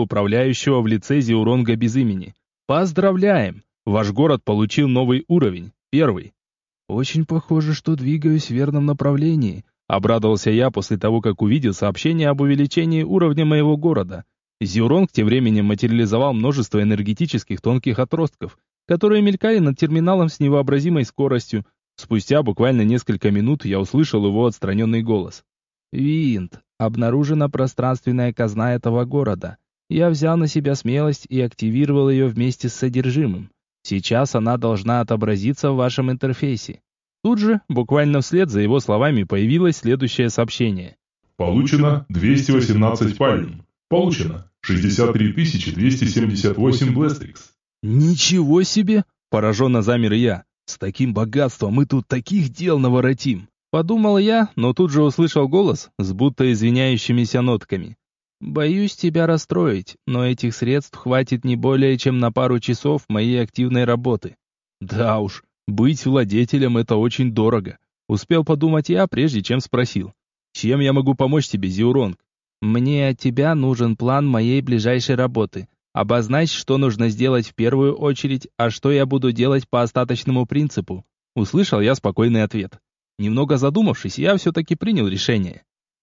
управляющего в лице Зиуронга без имени. Поздравляем! Ваш город получил новый уровень, первый. Очень похоже, что двигаюсь в верном направлении, обрадовался я после того, как увидел сообщение об увеличении уровня моего города. Зиуронг тем временем материализовал множество энергетических тонких отростков, которые мелькали над терминалом с невообразимой скоростью. Спустя буквально несколько минут я услышал его отстраненный голос. «Винт, обнаружена пространственная казна этого города. Я взял на себя смелость и активировал ее вместе с содержимым. Сейчас она должна отобразиться в вашем интерфейсе. Тут же, буквально вслед за его словами, появилось следующее сообщение. Получено 218 пальм. Получено 63 278 блестрикс. Ничего себе! Пораженно замер я. С таким богатством мы тут таких дел наворотим. Подумал я, но тут же услышал голос с будто извиняющимися нотками. Боюсь тебя расстроить, но этих средств хватит не более чем на пару часов моей активной работы. Да уж, быть владетелем это очень дорого. Успел подумать я, прежде чем спросил. Чем я могу помочь тебе, Зиуронг? Мне от тебя нужен план моей ближайшей работы. Обозначь, что нужно сделать в первую очередь, а что я буду делать по остаточному принципу. Услышал я спокойный ответ. Немного задумавшись, я все-таки принял решение.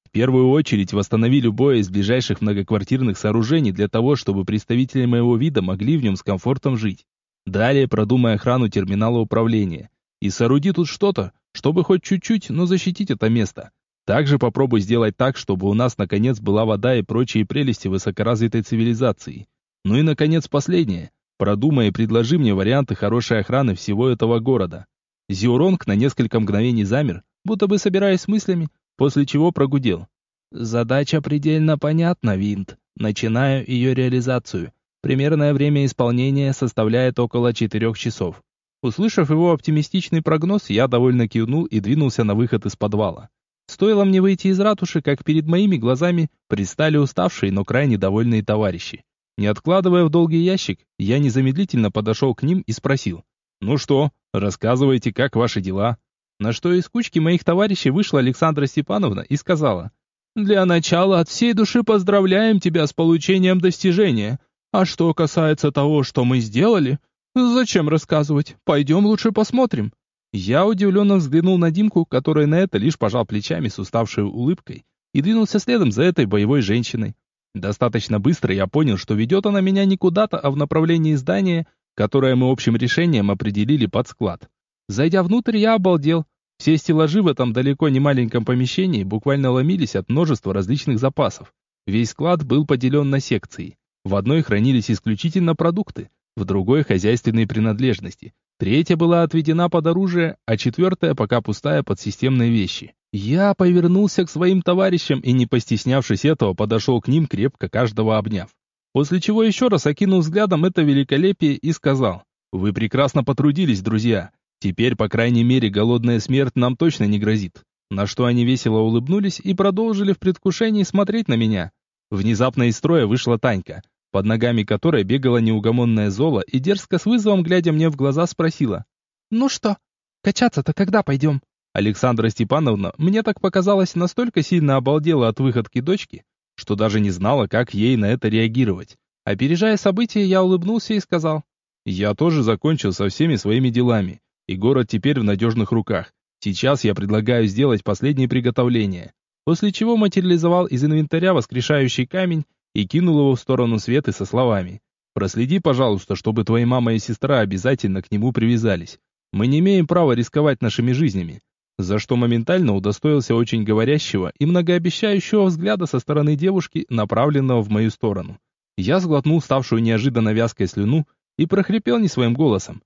В первую очередь восстанови любое из ближайших многоквартирных сооружений для того, чтобы представители моего вида могли в нем с комфортом жить. Далее продумай охрану терминала управления. И сооруди тут что-то, чтобы хоть чуть-чуть, но защитить это место. Также попробуй сделать так, чтобы у нас наконец была вода и прочие прелести высокоразвитой цивилизации. Ну и наконец последнее. Продумай и предложи мне варианты хорошей охраны всего этого города. Зиуронг на несколько мгновений замер, будто бы собираясь с мыслями, после чего прогудел. Задача предельно понятна, Винт. Начинаю ее реализацию. Примерное время исполнения составляет около четырех часов. Услышав его оптимистичный прогноз, я довольно кивнул и двинулся на выход из подвала. Стоило мне выйти из ратуши, как перед моими глазами предстали уставшие, но крайне довольные товарищи. Не откладывая в долгий ящик, я незамедлительно подошел к ним и спросил. «Ну что, рассказывайте, как ваши дела?» На что из кучки моих товарищей вышла Александра Степановна и сказала, «Для начала от всей души поздравляем тебя с получением достижения. А что касается того, что мы сделали, зачем рассказывать? Пойдем лучше посмотрим». Я удивленно взглянул на Димку, который на это лишь пожал плечами с уставшей улыбкой и двинулся следом за этой боевой женщиной. Достаточно быстро я понял, что ведет она меня не куда-то, а в направлении здания, которое мы общим решением определили под склад. Зайдя внутрь, я обалдел. Все стеллажи в этом далеко не маленьком помещении буквально ломились от множества различных запасов. Весь склад был поделен на секции. В одной хранились исключительно продукты, в другой – хозяйственные принадлежности. Третья была отведена под оружие, а четвертая пока пустая под системные вещи. Я повернулся к своим товарищам и, не постеснявшись этого, подошел к ним, крепко каждого обняв. После чего еще раз окинул взглядом это великолепие и сказал, «Вы прекрасно потрудились, друзья. Теперь, по крайней мере, голодная смерть нам точно не грозит. На что они весело улыбнулись и продолжили в предвкушении смотреть на меня. Внезапно из строя вышла Танька, под ногами которой бегала неугомонная Зола и дерзко с вызовом, глядя мне в глаза, спросила. «Ну что, качаться-то когда пойдем?» Александра Степановна, мне так показалось, настолько сильно обалдела от выходки дочки, что даже не знала, как ей на это реагировать. Опережая события, я улыбнулся и сказал. «Я тоже закончил со всеми своими делами и город теперь в надежных руках. Сейчас я предлагаю сделать последние приготовления. После чего материализовал из инвентаря воскрешающий камень и кинул его в сторону Светы со словами. «Проследи, пожалуйста, чтобы твои мама и сестра обязательно к нему привязались. Мы не имеем права рисковать нашими жизнями». За что моментально удостоился очень говорящего и многообещающего взгляда со стороны девушки, направленного в мою сторону. Я сглотнул ставшую неожиданно вязкой слюну и прохрипел не своим голосом.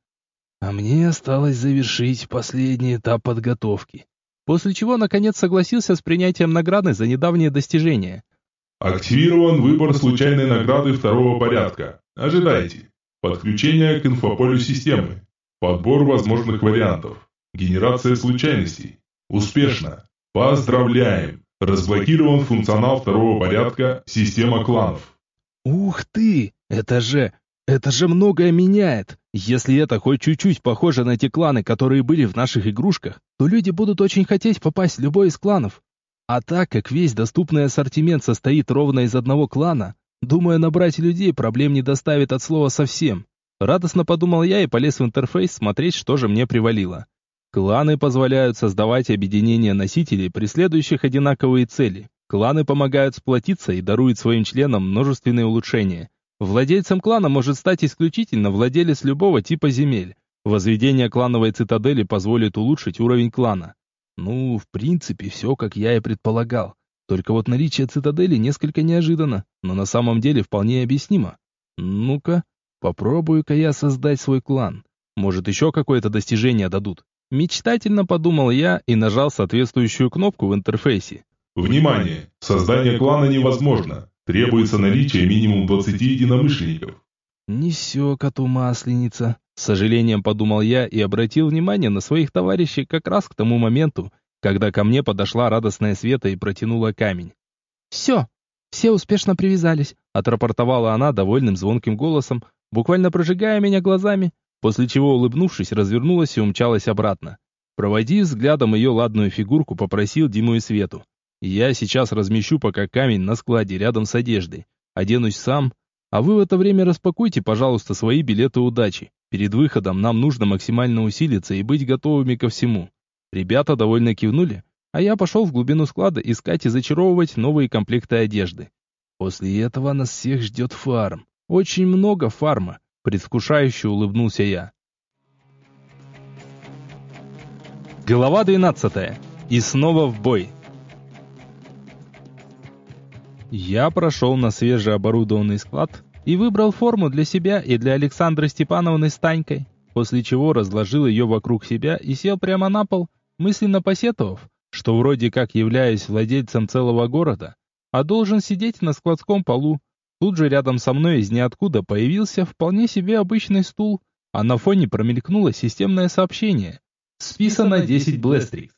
А мне осталось завершить последний этап подготовки. После чего, наконец, согласился с принятием награды за недавнее достижение. Активирован выбор случайной награды второго порядка. Ожидайте. Подключение к инфополю системы. Подбор возможных вариантов. Генерация случайностей. Успешно. Поздравляем. Разблокирован функционал второго порядка «Система кланов». Ух ты! Это же... Это же многое меняет. Если это хоть чуть-чуть похоже на те кланы, которые были в наших игрушках, то люди будут очень хотеть попасть в любой из кланов. А так как весь доступный ассортимент состоит ровно из одного клана, Думаю, набрать людей проблем не доставит от слова совсем. Радостно подумал я и полез в интерфейс смотреть, что же мне привалило. Кланы позволяют создавать объединения носителей, преследующих одинаковые цели. Кланы помогают сплотиться и даруют своим членам множественные улучшения. Владельцем клана может стать исключительно владелец любого типа земель. Возведение клановой цитадели позволит улучшить уровень клана. Ну, в принципе, все, как я и предполагал. Только вот наличие цитадели несколько неожиданно, но на самом деле вполне объяснимо. Ну-ка, попробую-ка я создать свой клан. Может, еще какое-то достижение дадут. Мечтательно подумал я и нажал соответствующую кнопку в интерфейсе. Внимание! Создание клана невозможно. Требуется наличие минимум 20 единомышленников. Не все коту масленица. С сожалением подумал я и обратил внимание на своих товарищей как раз к тому моменту, когда ко мне подошла радостная Света и протянула камень. «Все, все успешно привязались», — отрапортовала она довольным звонким голосом, буквально прожигая меня глазами, после чего, улыбнувшись, развернулась и умчалась обратно. Проводив взглядом ее ладную фигурку, попросил Диму и Свету. «Я сейчас размещу пока камень на складе рядом с одеждой. Оденусь сам, а вы в это время распакуйте, пожалуйста, свои билеты удачи. Перед выходом нам нужно максимально усилиться и быть готовыми ко всему. Ребята довольно кивнули, а я пошел в глубину склада искать и зачаровывать новые комплекты одежды. После этого нас всех ждет фарм. Очень много фарма, предвкушающе улыбнулся я. Глава 12. И снова в бой. Я прошел на свежеоборудованный склад и выбрал форму для себя и для Александры Степановны с Танькой, после чего разложил ее вокруг себя и сел прямо на пол, мысленно посетовав, что вроде как являюсь владельцем целого города, а должен сидеть на складском полу. Тут же рядом со мной из ниоткуда появился вполне себе обычный стул, а на фоне промелькнуло системное сообщение. Списано 10 Блестрикс.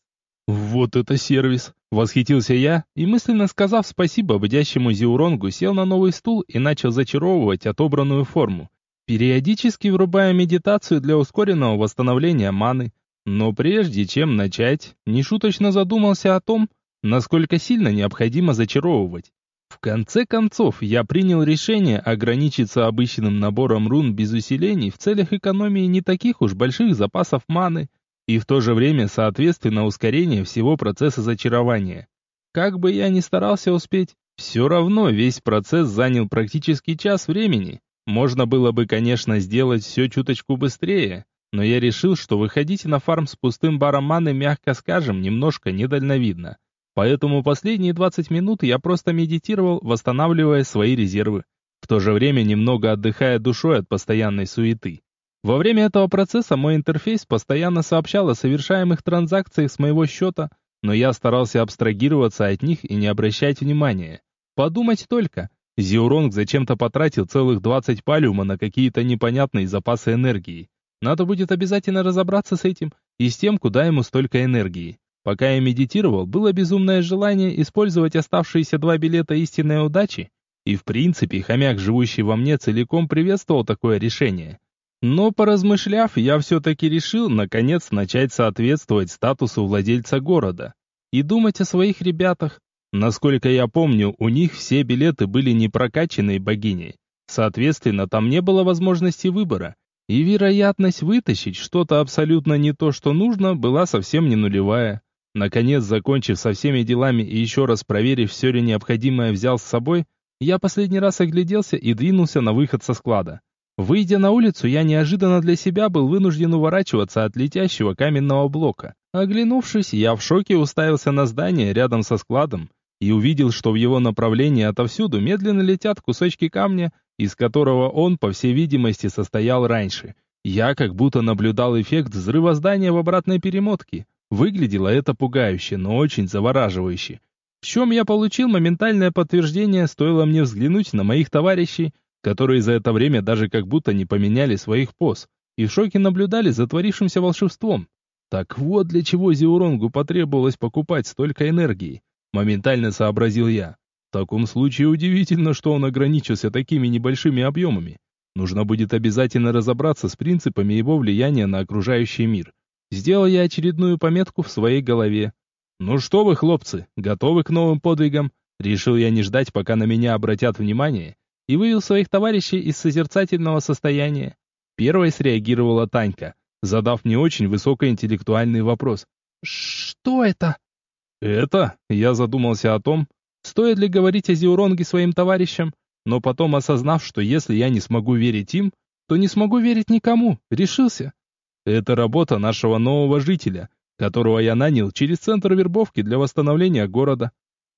Вот это сервис! Восхитился я и, мысленно сказав спасибо ободящему Зиуронгу, сел на новый стул и начал зачаровывать отобранную форму, периодически врубая медитацию для ускоренного восстановления маны. Но прежде чем начать, нешуточно задумался о том, насколько сильно необходимо зачаровывать. В конце концов, я принял решение ограничиться обычным набором рун без усилений в целях экономии не таких уж больших запасов маны, и в то же время, соответственно, ускорение всего процесса зачарования. Как бы я ни старался успеть, все равно весь процесс занял практически час времени. Можно было бы, конечно, сделать все чуточку быстрее, но я решил, что выходить на фарм с пустым баром маны, мягко скажем, немножко недальновидно. Поэтому последние 20 минут я просто медитировал, восстанавливая свои резервы, в то же время немного отдыхая душой от постоянной суеты. Во время этого процесса мой интерфейс постоянно сообщал о совершаемых транзакциях с моего счета, но я старался абстрагироваться от них и не обращать внимания. Подумать только, Зиуронг зачем-то потратил целых 20 палиума на какие-то непонятные запасы энергии. Надо будет обязательно разобраться с этим и с тем, куда ему столько энергии. Пока я медитировал, было безумное желание использовать оставшиеся два билета истинной удачи, и в принципе хомяк, живущий во мне, целиком приветствовал такое решение. Но поразмышляв, я все-таки решил, наконец, начать соответствовать статусу владельца города и думать о своих ребятах. Насколько я помню, у них все билеты были не прокачанные богиней. Соответственно, там не было возможности выбора, и вероятность вытащить что-то абсолютно не то, что нужно, была совсем не нулевая. Наконец, закончив со всеми делами и еще раз проверив, все ли необходимое взял с собой, я последний раз огляделся и двинулся на выход со склада. Выйдя на улицу, я неожиданно для себя был вынужден уворачиваться от летящего каменного блока. Оглянувшись, я в шоке уставился на здание рядом со складом и увидел, что в его направлении отовсюду медленно летят кусочки камня, из которого он, по всей видимости, состоял раньше. Я как будто наблюдал эффект взрыва здания в обратной перемотке. Выглядело это пугающе, но очень завораживающе. В чем я получил моментальное подтверждение, стоило мне взглянуть на моих товарищей, которые за это время даже как будто не поменяли своих поз и в шоке наблюдали за творившимся волшебством. Так вот для чего Зиуронгу потребовалось покупать столько энергии, моментально сообразил я. В таком случае удивительно, что он ограничился такими небольшими объемами. Нужно будет обязательно разобраться с принципами его влияния на окружающий мир. Сделал я очередную пометку в своей голове. «Ну что вы, хлопцы, готовы к новым подвигам?» Решил я не ждать, пока на меня обратят внимание, и вывел своих товарищей из созерцательного состояния. Первой среагировала Танька, задав мне очень высокоинтеллектуальный вопрос. «Что это?» «Это?» Я задумался о том, стоит ли говорить о Зиуронге своим товарищам, но потом, осознав, что если я не смогу верить им, то не смогу верить никому, решился. Это работа нашего нового жителя, которого я нанял через центр вербовки для восстановления города.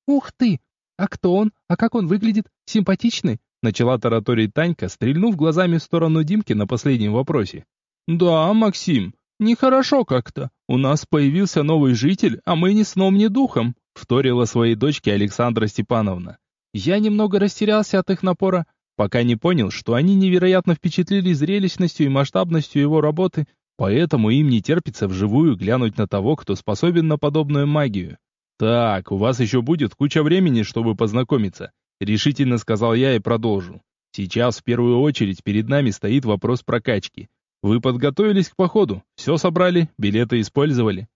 «Ух ты! А кто он? А как он выглядит? Симпатичный?» Начала тараторить Танька, стрельнув глазами в сторону Димки на последнем вопросе. «Да, Максим, нехорошо как-то. У нас появился новый житель, а мы ни сном, ни духом», вторила своей дочке Александра Степановна. Я немного растерялся от их напора, пока не понял, что они невероятно впечатлили зрелищностью и масштабностью его работы, поэтому им не терпится вживую глянуть на того, кто способен на подобную магию. «Так, у вас еще будет куча времени, чтобы познакомиться», — решительно сказал я и продолжу. «Сейчас в первую очередь перед нами стоит вопрос прокачки. Вы подготовились к походу, все собрали, билеты использовали».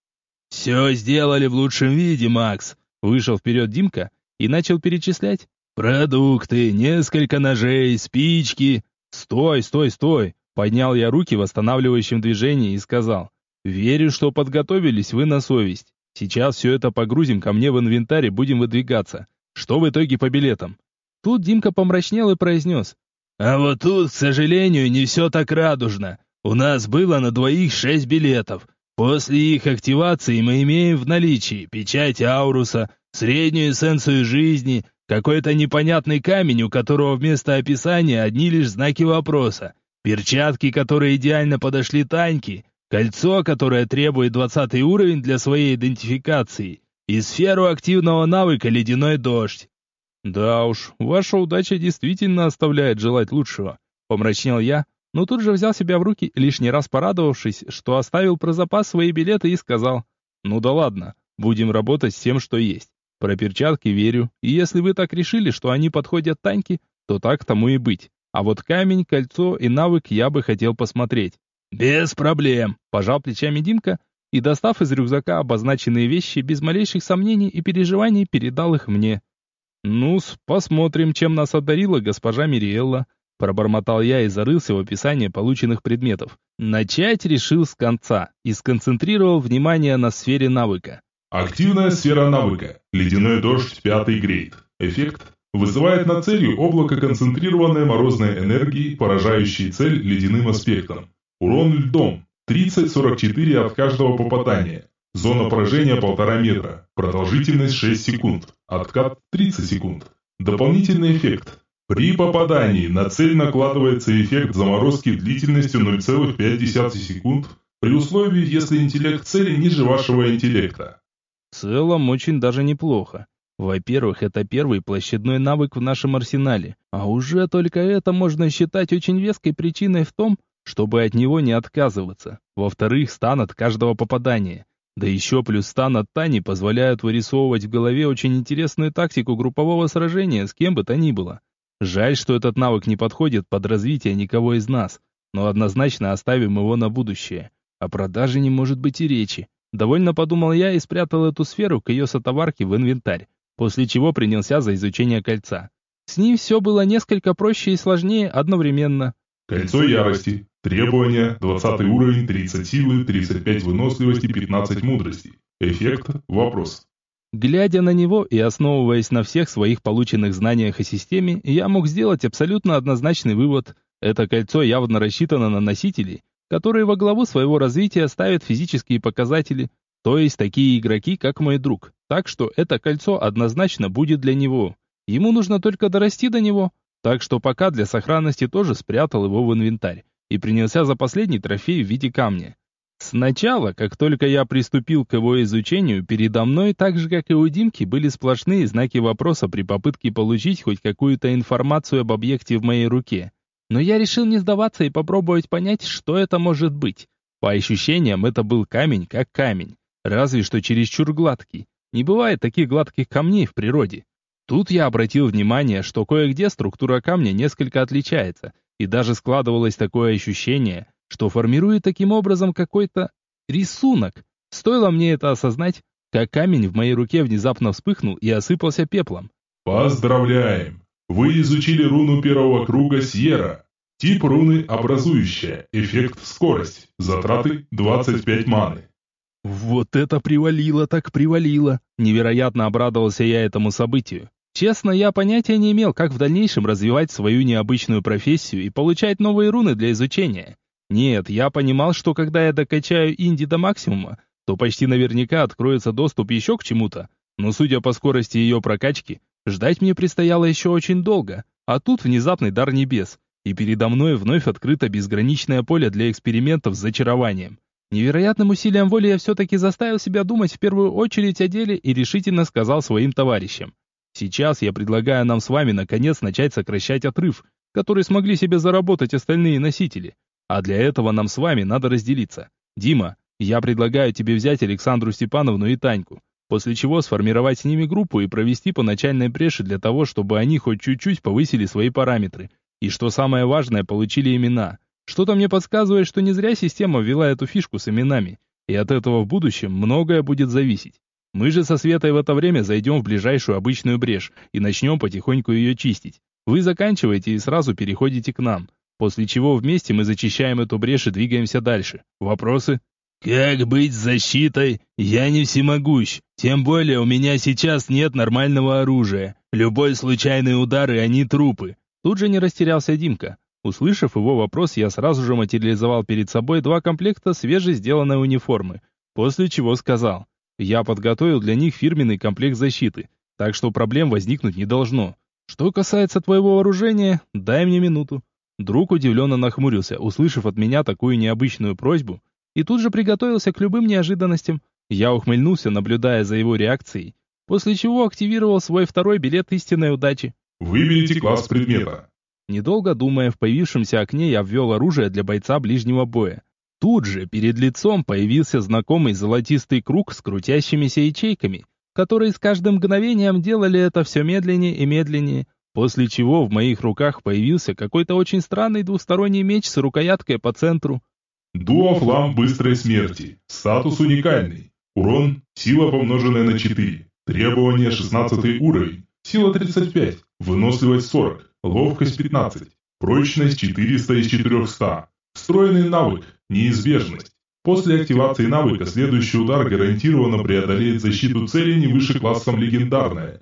«Все сделали в лучшем виде, Макс», — вышел вперед Димка и начал перечислять. «Продукты, несколько ножей, спички». «Стой, стой, стой!» Поднял я руки в восстанавливающем движении и сказал. «Верю, что подготовились вы на совесть. Сейчас все это погрузим ко мне в инвентарь и будем выдвигаться. Что в итоге по билетам?» Тут Димка помрачнел и произнес. «А вот тут, к сожалению, не все так радужно. У нас было на двоих шесть билетов. После их активации мы имеем в наличии печать Ауруса, среднюю эссенцию жизни, какой-то непонятный камень, у которого вместо описания одни лишь знаки вопроса, перчатки, которые идеально подошли Таньке, Кольцо, которое требует 20 уровень для своей идентификации. И сферу активного навыка «Ледяной дождь». «Да уж, ваша удача действительно оставляет желать лучшего», — помрачнел я, но тут же взял себя в руки, лишний раз порадовавшись, что оставил про запас свои билеты и сказал, «Ну да ладно, будем работать с тем, что есть. Про перчатки верю, и если вы так решили, что они подходят Таньке, то так тому и быть. А вот камень, кольцо и навык я бы хотел посмотреть. «Без проблем», – пожал плечами Димка и, достав из рюкзака обозначенные вещи, без малейших сомнений и переживаний передал их мне. «Ну-с, посмотрим, чем нас одарила госпожа Мириэлла», – пробормотал я и зарылся в описание полученных предметов. Начать решил с конца и сконцентрировал внимание на сфере навыка. Активная сфера навыка. Ледяной дождь, пятый грейд. Эффект. Вызывает на целью облако концентрированной морозной энергии, поражающей цель ледяным аспектом. Урон льдом 30-44 от каждого попадания. Зона поражения 1,5 метра. Продолжительность 6 секунд. Откат 30 секунд. Дополнительный эффект. При попадании на цель накладывается эффект заморозки длительностью 0,5 секунд при условии, если интеллект цели ниже вашего интеллекта. В целом очень даже неплохо. Во-первых, это первый площадной навык в нашем арсенале, а уже только это можно считать очень веской причиной в том, чтобы от него не отказываться. Во-вторых, стан от каждого попадания. Да еще плюс стан от Тани позволяют вырисовывать в голове очень интересную тактику группового сражения с кем бы то ни было. Жаль, что этот навык не подходит под развитие никого из нас, но однозначно оставим его на будущее. О продаже не может быть и речи. Довольно подумал я и спрятал эту сферу к ее сотоварке в инвентарь, после чего принялся за изучение кольца. С ним все было несколько проще и сложнее одновременно. Кольцо ярости. Требования 20 уровень, 30 силы, 35 выносливости, 15 мудрости. Эффект – вопрос. Глядя на него и основываясь на всех своих полученных знаниях о системе, я мог сделать абсолютно однозначный вывод. Это кольцо явно рассчитано на носителей, которые во главу своего развития ставят физические показатели, то есть такие игроки, как мой друг. Так что это кольцо однозначно будет для него. Ему нужно только дорасти до него, так что пока для сохранности тоже спрятал его в инвентарь и принялся за последний трофей в виде камня. Сначала, как только я приступил к его изучению, передо мной, так же как и у Димки, были сплошные знаки вопроса при попытке получить хоть какую-то информацию об объекте в моей руке. Но я решил не сдаваться и попробовать понять, что это может быть. По ощущениям, это был камень как камень, разве что чересчур гладкий. Не бывает таких гладких камней в природе. Тут я обратил внимание, что кое-где структура камня несколько отличается, и даже складывалось такое ощущение, что формирует таким образом какой-то рисунок. Стоило мне это осознать, как камень в моей руке внезапно вспыхнул и осыпался пеплом. Поздравляем! Вы изучили руну первого круга Сьерра. Тип руны образующая, эффект скорость, затраты 25 маны. Вот это привалило так привалило. Невероятно обрадовался я этому событию. Честно, я понятия не имел, как в дальнейшем развивать свою необычную профессию и получать новые руны для изучения. Нет, я понимал, что когда я докачаю инди до максимума, то почти наверняка откроется доступ еще к чему-то. Но судя по скорости ее прокачки, ждать мне предстояло еще очень долго. А тут внезапный дар небес, и передо мной вновь открыто безграничное поле для экспериментов с зачарованием. Невероятным усилием воли я все-таки заставил себя думать в первую очередь о деле и решительно сказал своим товарищам. Сейчас я предлагаю нам с вами наконец начать сокращать отрыв, который смогли себе заработать остальные носители. А для этого нам с вами надо разделиться. Дима, я предлагаю тебе взять Александру Степановну и Таньку, после чего сформировать с ними группу и провести по начальной преше для того, чтобы они хоть чуть-чуть повысили свои параметры. И что самое важное, получили имена. Что-то мне подсказывает, что не зря система ввела эту фишку с именами, и от этого в будущем многое будет зависеть. Мы же со Светой в это время зайдем в ближайшую обычную брешь и начнем потихоньку ее чистить. Вы заканчиваете и сразу переходите к нам, после чего вместе мы зачищаем эту брешь и двигаемся дальше. Вопросы? Как быть с защитой? Я не всемогущ. Тем более у меня сейчас нет нормального оружия. Любой случайный удар и они трупы. Тут же не растерялся Димка. Услышав его вопрос, я сразу же материализовал перед собой два комплекта свежесделанной униформы, после чего сказал: я подготовил для них фирменный комплект защиты, так что проблем возникнуть не должно. Что касается твоего вооружения, дай мне минуту. Друг удивленно нахмурился, услышав от меня такую необычную просьбу, и тут же приготовился к любым неожиданностям. Я ухмыльнулся, наблюдая за его реакцией, после чего активировал свой второй билет истинной удачи. Выберите класс предмета. Недолго думая, в появившемся окне я ввел оружие для бойца ближнего боя. Тут же перед лицом появился знакомый золотистый круг с крутящимися ячейками, которые с каждым мгновением делали это все медленнее и медленнее, после чего в моих руках появился какой-то очень странный двусторонний меч с рукояткой по центру. Дуофлам быстрой смерти. Статус уникальный. Урон – сила помноженная на 4. Требование 16 уровень. Сила 35. Выносливость 40. Ловкость 15. Прочность 400 из 400. Встроенный навык Неизбежность. После активации навыка следующий удар гарантированно преодолеет защиту цели не выше классом легендарная.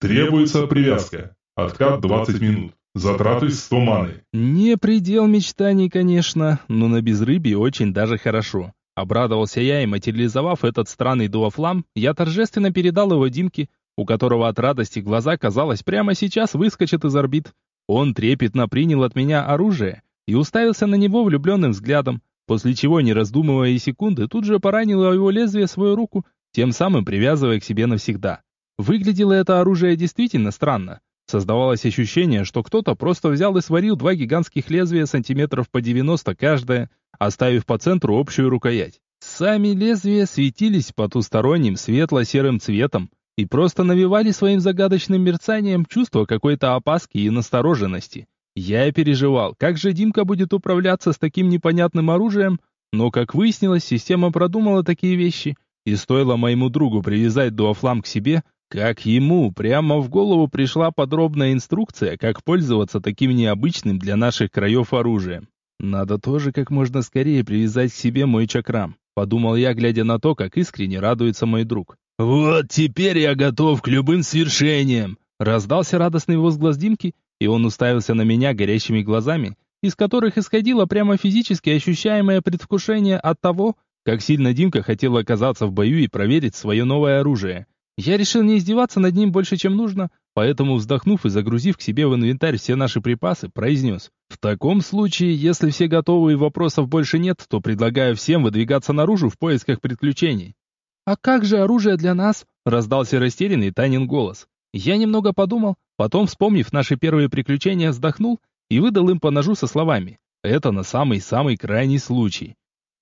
Требуется привязка. Откат 20 минут. Затраты 100 маны. Не предел мечтаний, конечно, но на безрыбье очень даже хорошо. Обрадовался я и, материализовав этот странный дуофлам, я торжественно передал его Димке, у которого от радости глаза, казалось, прямо сейчас выскочат из орбит. Он трепетно принял от меня оружие и уставился на него влюбленным взглядом, после чего, не раздумывая и секунды, тут же поранило его лезвие свою руку, тем самым привязывая к себе навсегда. Выглядело это оружие действительно странно. Создавалось ощущение, что кто-то просто взял и сварил два гигантских лезвия сантиметров по 90 каждое, оставив по центру общую рукоять. Сами лезвия светились потусторонним светло-серым цветом и просто навевали своим загадочным мерцанием чувство какой-то опаски и настороженности. Я переживал, как же Димка будет управляться с таким непонятным оружием, но, как выяснилось, система продумала такие вещи, и стоило моему другу привязать дуофлам к себе, как ему прямо в голову пришла подробная инструкция, как пользоваться таким необычным для наших краев оружием. Надо тоже как можно скорее привязать к себе мой чакрам, подумал я, глядя на то, как искренне радуется мой друг. «Вот теперь я готов к любым свершениям!» Раздался радостный возглас Димки, и он уставился на меня горящими глазами, из которых исходило прямо физически ощущаемое предвкушение от того, как сильно Димка хотел оказаться в бою и проверить свое новое оружие. Я решил не издеваться над ним больше, чем нужно, поэтому, вздохнув и загрузив к себе в инвентарь все наши припасы, произнес. В таком случае, если все готовы и вопросов больше нет, то предлагаю всем выдвигаться наружу в поисках приключений. «А как же оружие для нас?» — раздался растерянный Танин голос. Я немного подумал, потом, вспомнив наши первые приключения, вздохнул и выдал им по ножу со словами. Это на самый-самый крайний случай.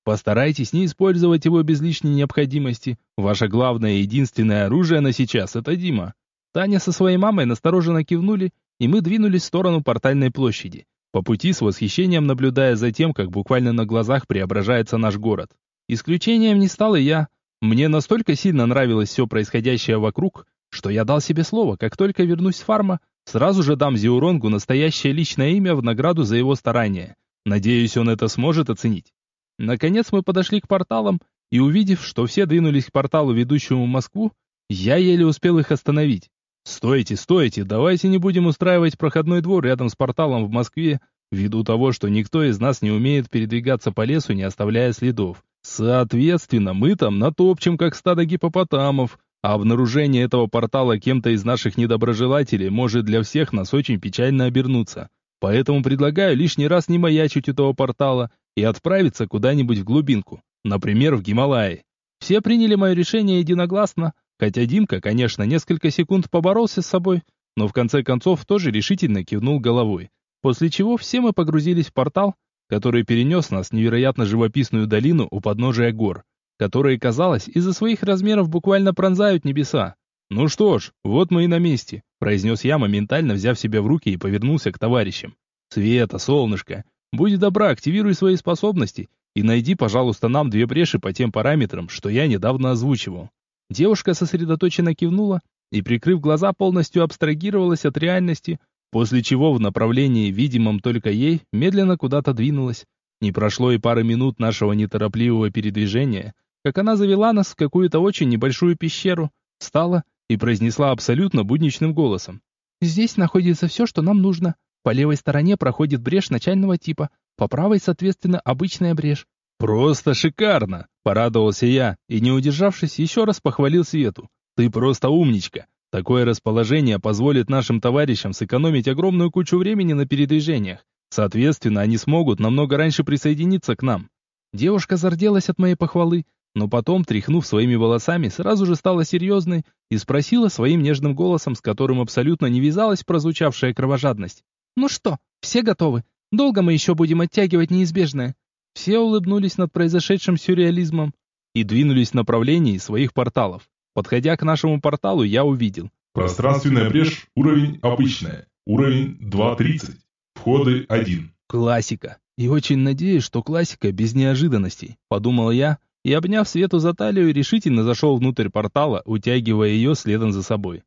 Постарайтесь не использовать его без лишней необходимости. Ваше главное и единственное оружие на сейчас — это Дима. Таня со своей мамой настороженно кивнули, и мы двинулись в сторону портальной площади, по пути с восхищением наблюдая за тем, как буквально на глазах преображается наш город. Исключением не стал и я. Мне настолько сильно нравилось все происходящее вокруг, что я дал себе слово, как только вернусь с фарма, Сразу же дам Зиуронгу настоящее личное имя в награду за его старания. Надеюсь, он это сможет оценить. Наконец мы подошли к порталам, и увидев, что все двинулись к порталу, ведущему в Москву, я еле успел их остановить. «Стойте, стойте, давайте не будем устраивать проходной двор рядом с порталом в Москве, ввиду того, что никто из нас не умеет передвигаться по лесу, не оставляя следов. Соответственно, мы там натопчем, как стадо гипопотамов, а обнаружение этого портала кем-то из наших недоброжелателей может для всех нас очень печально обернуться. Поэтому предлагаю лишний раз не маячить этого портала и отправиться куда-нибудь в глубинку, например, в Гималаи. Все приняли мое решение единогласно, хотя Димка, конечно, несколько секунд поборолся с собой, но в конце концов тоже решительно кивнул головой. После чего все мы погрузились в портал, который перенес нас в невероятно живописную долину у подножия гор, которые, казалось, из-за своих размеров буквально пронзают небеса. «Ну что ж, вот мы и на месте», — произнес я, моментально взяв себя в руки и повернулся к товарищам. «Света, солнышко, будь добра, активируй свои способности и найди, пожалуйста, нам две бреши по тем параметрам, что я недавно озвучивал». Девушка сосредоточенно кивнула и, прикрыв глаза, полностью абстрагировалась от реальности, после чего в направлении, видимом только ей, медленно куда-то двинулась. Не прошло и пары минут нашего неторопливого передвижения, как она завела нас в какую-то очень небольшую пещеру, встала и произнесла абсолютно будничным голосом. «Здесь находится все, что нам нужно. По левой стороне проходит брешь начального типа, по правой, соответственно, обычная брешь». «Просто шикарно!» – порадовался я и, не удержавшись, еще раз похвалил Свету. «Ты просто умничка! Такое расположение позволит нашим товарищам сэкономить огромную кучу времени на передвижениях. Соответственно, они смогут намного раньше присоединиться к нам». Девушка зарделась от моей похвалы, но потом, тряхнув своими волосами, сразу же стала серьезной и спросила своим нежным голосом, с которым абсолютно не вязалась прозвучавшая кровожадность. «Ну что, все готовы? Долго мы еще будем оттягивать неизбежное?» Все улыбнулись над произошедшим сюрреализмом и двинулись в направлении своих порталов. Подходя к нашему порталу, я увидел. Пространственная брешь, уровень обычная, уровень 2.30, входы 1. Классика. И очень надеюсь, что классика без неожиданностей, подумал я, и, обняв Свету за талию, решительно зашел внутрь портала, утягивая ее следом за собой.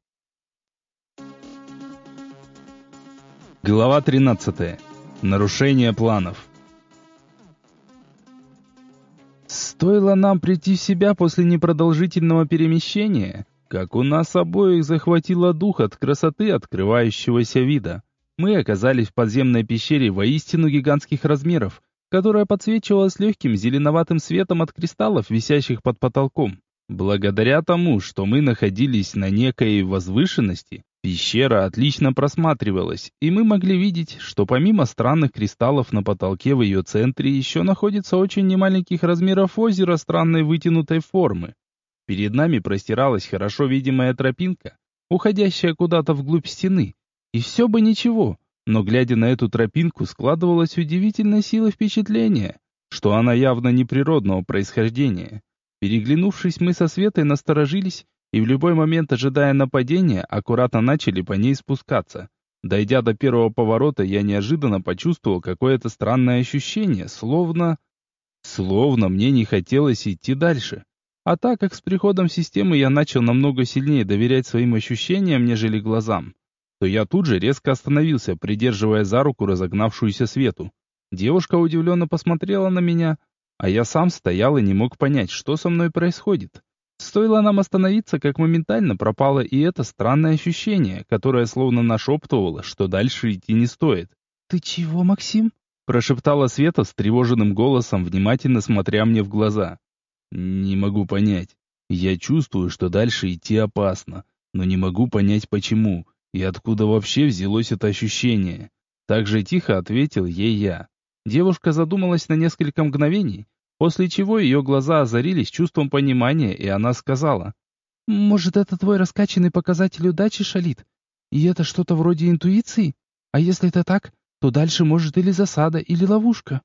Глава 13. Нарушение планов. Стоило нам прийти в себя после непродолжительного перемещения, как у нас обоих захватило дух от красоты открывающегося вида. Мы оказались в подземной пещере воистину гигантских размеров, которая подсвечивалась легким зеленоватым светом от кристаллов, висящих под потолком. Благодаря тому, что мы находились на некой возвышенности, пещера отлично просматривалась, и мы могли видеть, что помимо странных кристаллов на потолке в ее центре еще находится очень немаленьких размеров озеро странной вытянутой формы. Перед нами простиралась хорошо видимая тропинка, уходящая куда-то вглубь стены. И все бы ничего, но глядя на эту тропинку, складывалась удивительная сила впечатления, что она явно неприродного происхождения. Переглянувшись, мы со Светой насторожились и в любой момент, ожидая нападения, аккуратно начали по ней спускаться. Дойдя до первого поворота, я неожиданно почувствовал какое-то странное ощущение, словно... Словно мне не хотелось идти дальше. А так как с приходом системы я начал намного сильнее доверять своим ощущениям, нежели глазам, то я тут же резко остановился, придерживая за руку разогнавшуюся Свету. Девушка удивленно посмотрела на меня, а я сам стоял и не мог понять, что со мной происходит. Стоило нам остановиться, как моментально пропало и это странное ощущение, которое словно нашептывало, что дальше идти не стоит. «Ты чего, Максим?» прошептала Света с тревоженным голосом, внимательно смотря мне в глаза. «Не могу понять. Я чувствую, что дальше идти опасно, но не могу понять почему. И откуда вообще взялось это ощущение? Так же тихо ответил ей я. Девушка задумалась на несколько мгновений, после чего ее глаза озарились чувством понимания, и она сказала. «Может, это твой раскачанный показатель удачи шалит? И это что-то вроде интуиции? А если это так, то дальше может или засада, или ловушка».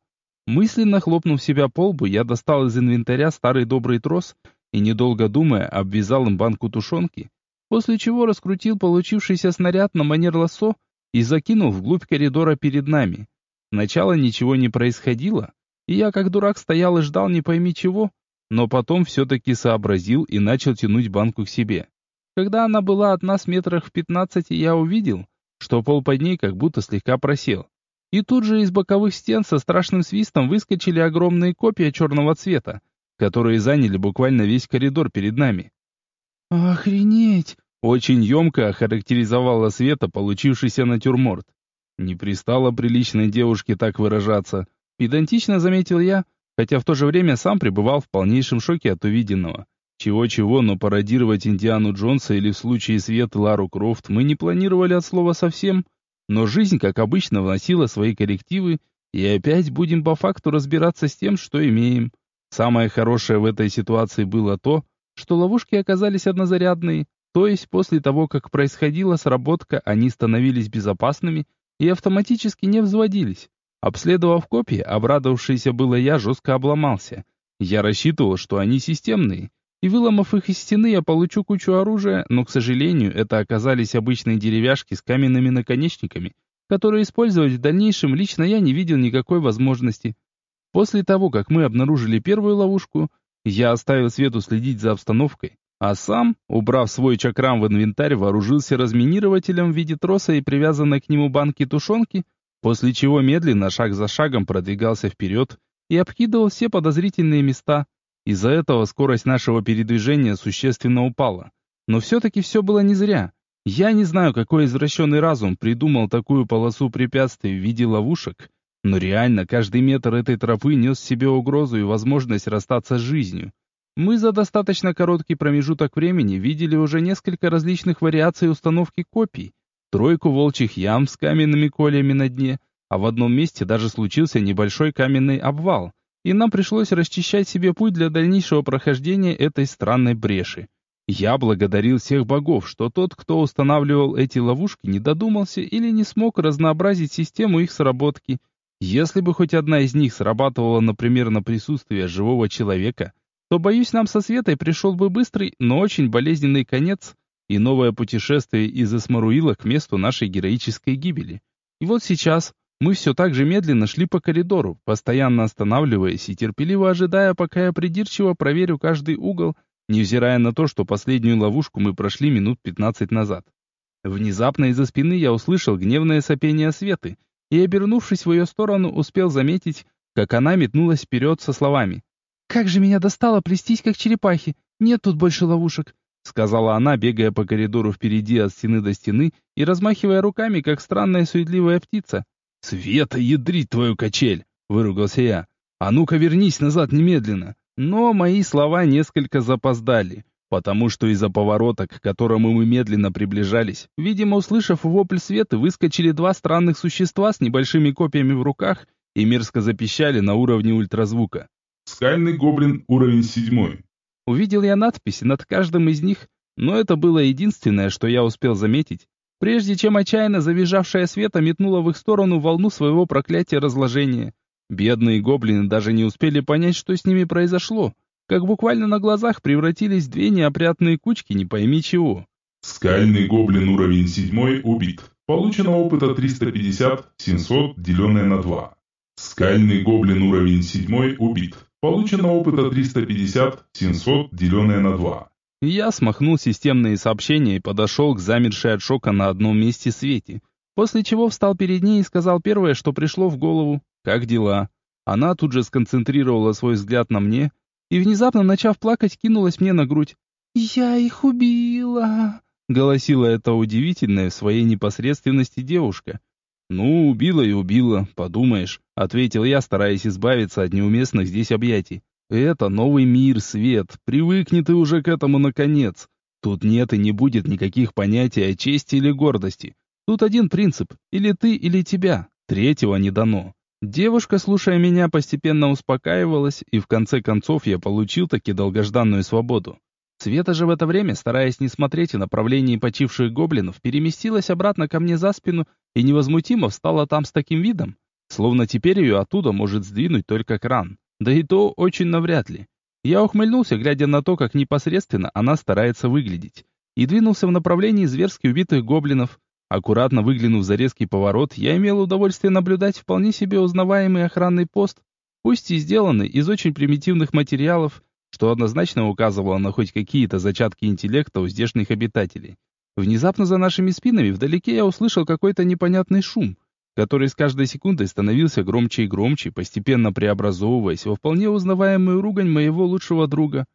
Мысленно хлопнув себя по лбу, я достал из инвентаря старый добрый трос и, недолго думая, обвязал им банку тушенки, после чего раскрутил получившийся снаряд на манер лассо и закинул вглубь коридора перед нами. Сначала ничего не происходило, и я как дурак стоял и ждал не пойми чего, но потом все-таки сообразил и начал тянуть банку к себе. Когда она была от нас метрах в пятнадцати, я увидел, что пол под ней как будто слегка просел. И тут же из боковых стен со страшным свистом выскочили огромные копья черного цвета, которые заняли буквально весь коридор перед нами. «Охренеть!» — очень емко охарактеризовала Света получившийся натюрморт. Не пристало приличной девушке так выражаться. Педантично заметил я, хотя в то же время сам пребывал в полнейшем шоке от увиденного. Чего-чего, но пародировать Индиану Джонса или в случае Светы Лару Крофт мы не планировали от слова совсем, но жизнь, как обычно, вносила свои коррективы, и опять будем по факту разбираться с тем, что имеем. Самое хорошее в этой ситуации было то, что ловушки оказались однозарядные, то есть после того, как происходила сработка, они становились безопасными и автоматически не взводились. Обследовав копии, обрадовавшийся было я жестко обломался. Я рассчитывал, что они системные, и выломав их из стены, я получу кучу оружия, но, к сожалению, это оказались обычные деревяшки с каменными наконечниками, которые использовать в дальнейшем лично я не видел никакой возможности. После того, как мы обнаружили первую ловушку, я оставил Свету следить за обстановкой, а сам, убрав свой чакрам в инвентарь, вооружился разминирователем в виде троса и привязанной к нему банки тушенки, после чего медленно, шаг за шагом продвигался вперед и обкидывал все подозрительные места – из-за этого скорость нашего передвижения существенно упала. Но все-таки все было не зря. Я не знаю, какой извращенный разум придумал такую полосу препятствий в виде ловушек, но реально каждый метр этой тропы нес в себе угрозу и возможность расстаться с жизнью. Мы за достаточно короткий промежуток времени видели уже несколько различных вариаций установки копий, тройку волчьих ям с каменными колями на дне, а в одном месте даже случился небольшой каменный обвал, и нам пришлось расчищать себе путь для дальнейшего прохождения этой странной бреши. Я благодарил всех богов, что тот, кто устанавливал эти ловушки, не додумался или не смог разнообразить систему их сработки. Если бы хоть одна из них срабатывала, например, на присутствие живого человека, то, боюсь, нам со Светой пришел бы быстрый, но очень болезненный конец и новое путешествие из Эсмаруила к месту нашей героической гибели. И вот сейчас, мы все так же медленно шли по коридору, постоянно останавливаясь и терпеливо ожидая, пока я придирчиво проверю каждый угол, невзирая на то, что последнюю ловушку мы прошли минут 15 назад. Внезапно из-за спины я услышал гневное сопение Светы и, обернувшись в ее сторону, успел заметить, как она метнулась вперед со словами. «Как же меня достало плестись, как черепахи! Нет тут больше ловушек!» Сказала она, бегая по коридору впереди от стены до стены и размахивая руками, как странная суетливая птица. «Света, ядрить твою качель!» — выругался я. «А ну-ка вернись назад немедленно!» Но мои слова несколько запоздали, потому что из-за поворота, к которому мы медленно приближались, видимо, услышав вопль света, выскочили два странных существа с небольшими копьями в руках и мерзко запищали на уровне ультразвука. «Скальный гоблин, уровень седьмой». Увидел я надписи над каждым из них, но это было единственное, что я успел заметить, прежде чем отчаянно завизжавшая Света метнула в их сторону волну своего проклятия разложения. Бедные гоблины даже не успели понять, что с ними произошло, как буквально на глазах превратились в две неопрятные кучки не пойми чего. Скальный гоблин уровень 7 убит. Получено опыта 350, 700, деленное на 2. Скальный гоблин уровень 7 убит. Получено опыта 350, 700, деленное на 2. Я смахнул системные сообщения и подошел к замершей от шока на одном месте Свете, после чего встал перед ней и сказал первое, что пришло в голову. «Как дела?» Она тут же сконцентрировала свой взгляд на мне и, внезапно начав плакать, кинулась мне на грудь. «Я их убила!» — голосила эта удивительная в своей непосредственности девушка. «Ну, убила и убила, подумаешь», — ответил я, стараясь избавиться от неуместных здесь объятий. Это новый мир, Свет. Привыкни ты уже к этому наконец. Тут нет и не будет никаких понятий о чести или гордости. Тут один принцип. Или ты, или тебя. Третьего не дано. Девушка, слушая меня, постепенно успокаивалась, и в конце концов я получил таки долгожданную свободу. Света же в это время, стараясь не смотреть в направлении почивших гоблинов, переместилась обратно ко мне за спину и невозмутимо встала там с таким видом, словно теперь ее оттуда может сдвинуть только кран. Да и то очень навряд ли. Я ухмыльнулся, глядя на то, как непосредственно она старается выглядеть, и двинулся в направлении зверски убитых гоблинов. Аккуратно выглянув за резкий поворот, я имел удовольствие наблюдать вполне себе узнаваемый охранный пост, пусть и сделанный из очень примитивных материалов, что однозначно указывало на хоть какие-то зачатки интеллекта у здешних обитателей. Внезапно за нашими спинами вдалеке я услышал какой-то непонятный шум, который с каждой секундой становился громче и громче, постепенно преобразовываясь во вполне узнаваемую ругань моего лучшего друга.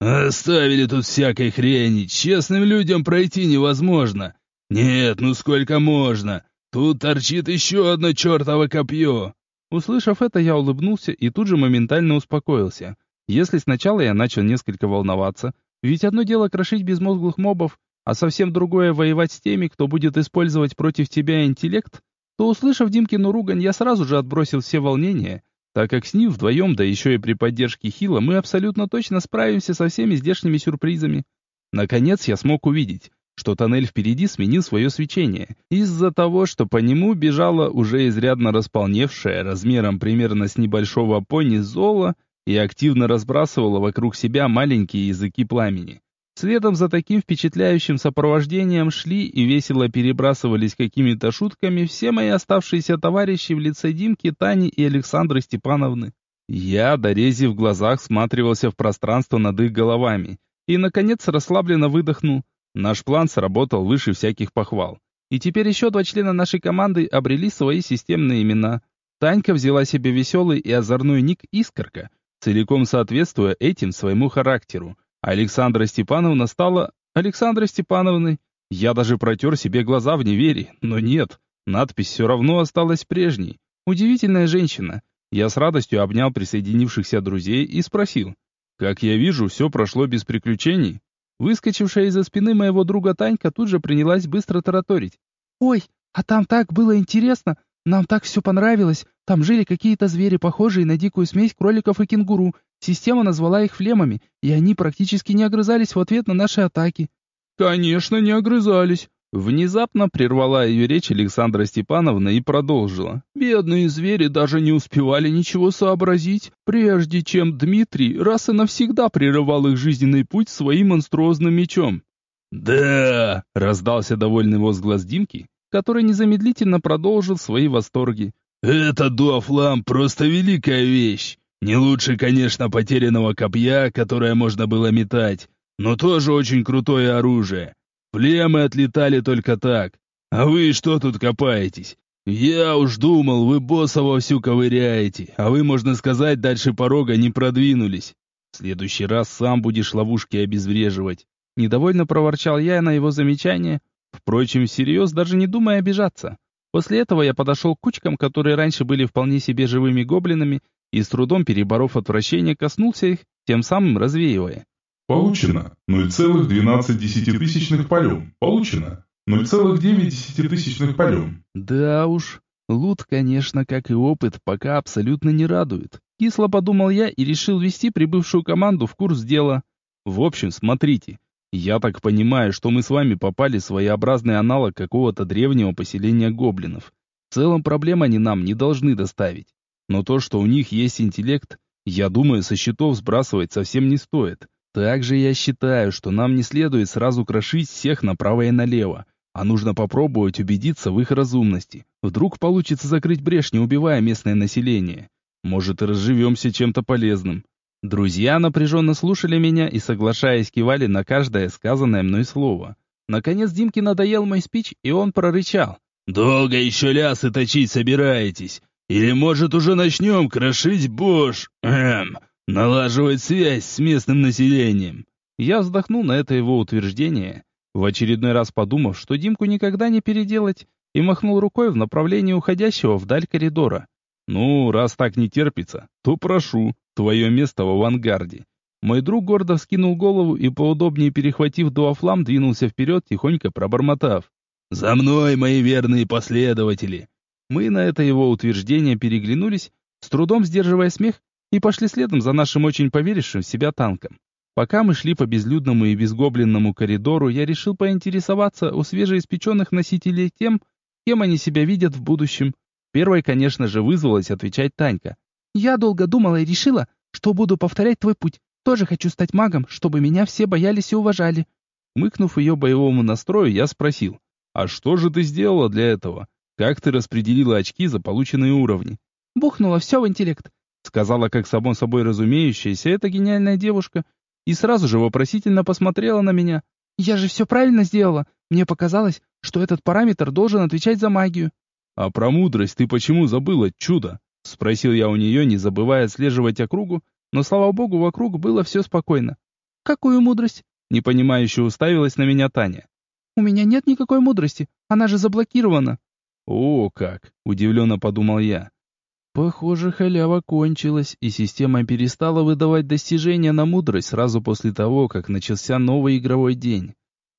«Оставили тут всякой хрени, честным людям пройти невозможно. Нет, ну сколько можно? Тут торчит еще одно чертово копье!» Услышав это, я улыбнулся и тут же моментально успокоился. Если сначала я начал несколько волноваться, ведь одно дело крошить безмозглых мобов, а совсем другое воевать с теми, кто будет использовать против тебя интеллект, то, услышав Димкину ругань, я сразу же отбросил все волнения, так как с ним вдвоем, да еще и при поддержке Хила, мы абсолютно точно справимся со всеми здешними сюрпризами. Наконец я смог увидеть, что тоннель впереди сменил свое свечение, из-за того, что по нему бежала уже изрядно располневшая, размером примерно с небольшого пони, зола и активно разбрасывала вокруг себя маленькие языки пламени. Следом за таким впечатляющим сопровождением шли и весело перебрасывались какими-то шутками все мои оставшиеся товарищи в лице Димки, Тани и Александры Степановны. Я, дорезив в глазах, всматривался в пространство над их головами и, наконец, расслабленно выдохнул. Наш план сработал выше всяких похвал. И теперь еще два члена нашей команды обрели свои системные имена. Танька взяла себе веселый и озорной ник «Искорка», целиком соответствуя этим своему характеру. Александра Степановна стала Александрой Степановной. Я даже протер себе глаза в неверии, но нет, надпись все равно осталась прежней. Удивительная женщина. Я с радостью обнял присоединившихся друзей и спросил. Как я вижу, все прошло без приключений. Выскочившая из-за спины моего друга Танька тут же принялась быстро тараторить. «Ой, а там так было интересно! Нам так все понравилось! Там жили какие-то звери, похожие на дикую смесь кроликов и кенгуру. Система назвала их флемами, и они практически не огрызались в ответ на наши атаки. Конечно, не огрызались. Внезапно прервала ее речь Александра Степановна и продолжила. Бедные звери даже не успевали ничего сообразить, прежде чем Дмитрий раз и навсегда прерывал их жизненный путь своим монструозным мечом. «Да!» — раздался довольный возглас Димки, который незамедлительно продолжил свои восторги. «Это дуафлам просто великая вещь! Не лучше, конечно, потерянного копья, которое можно было метать, но тоже очень крутое оружие. Племы отлетали только так. А вы что тут копаетесь? Я уж думал, вы босса вовсю ковыряете, а вы, можно сказать, дальше порога не продвинулись. В следующий раз сам будешь ловушки обезвреживать. Недовольно проворчал я на его замечание, впрочем, всерьез даже не думая обижаться. После этого я подошел к кучкам, которые раньше были вполне себе живыми гоблинами, и с трудом переборов отвращение коснулся их, тем самым развеивая. Получено 0,12 тысячных полем. Получено 0,9 тысячных полем. Да уж, лут, конечно, как и опыт, пока абсолютно не радует. Кисло подумал я и решил ввести прибывшую команду в курс дела. В общем, смотрите, я так понимаю, что мы с вами попали в своеобразный аналог какого-то древнего поселения гоблинов. В целом проблем они нам не должны доставить. Но то, что у них есть интеллект, я думаю, со счетов сбрасывать совсем не стоит. Также я считаю, что нам не следует сразу крошить всех направо и налево, а нужно попробовать убедиться в их разумности. Вдруг получится закрыть брешь, не убивая местное население. Может, и разживемся чем-то полезным. Друзья напряженно слушали меня и, соглашаясь, кивали на каждое сказанное мной слово. Наконец Димке надоел мой спич, и он прорычал. «Долго еще лясы точить собираетесь? Или, может, уже начнем крошить Бош? Эм, налаживать связь с местным населением?» Я вздохнул на это его утверждение, в очередной раз подумав, что Димку никогда не переделать, и махнул рукой в направлении уходящего вдаль коридора. «Ну, раз так не терпится, то прошу, твое место в авангарде». Мой друг гордо вскинул голову и, поудобнее перехватив дуафлам, двинулся вперед, тихонько пробормотав. «За мной, мои верные последователи! Мы на это его утверждение переглянулись, с трудом сдерживая смех, и пошли следом за нашим очень поверившим в себя танком. Пока мы шли по безлюдному и безгобленному коридору, я решил поинтересоваться у свежеиспеченных носителей тем, кем они себя видят в будущем. Первой, конечно же, вызвалась отвечать Танька. «Я долго думала и решила, что буду повторять твой путь. Тоже хочу стать магом, чтобы меня все боялись и уважали». Мыкнув ее боевому настрою, я спросил, «А что же ты сделала для этого?» Как ты распределила очки за полученные уровни? Бухнула все в интеллект, сказала как само собой разумеющаяся эта гениальная девушка и сразу же вопросительно посмотрела на меня. Я же все правильно сделала. Мне показалось, что этот параметр должен отвечать за магию. А про мудрость ты почему забыла, чудо? Спросил я у нее, не забывая отслеживать округу, но, слава богу, вокруг было все спокойно. «Какую мудрость?» Непонимающе уставилась на меня Таня. «У меня нет никакой мудрости, она же заблокирована». «О, как!» — удивленно подумал я. Похоже, халява кончилась, и система перестала выдавать достижения на мудрость сразу после того, как начался новый игровой день.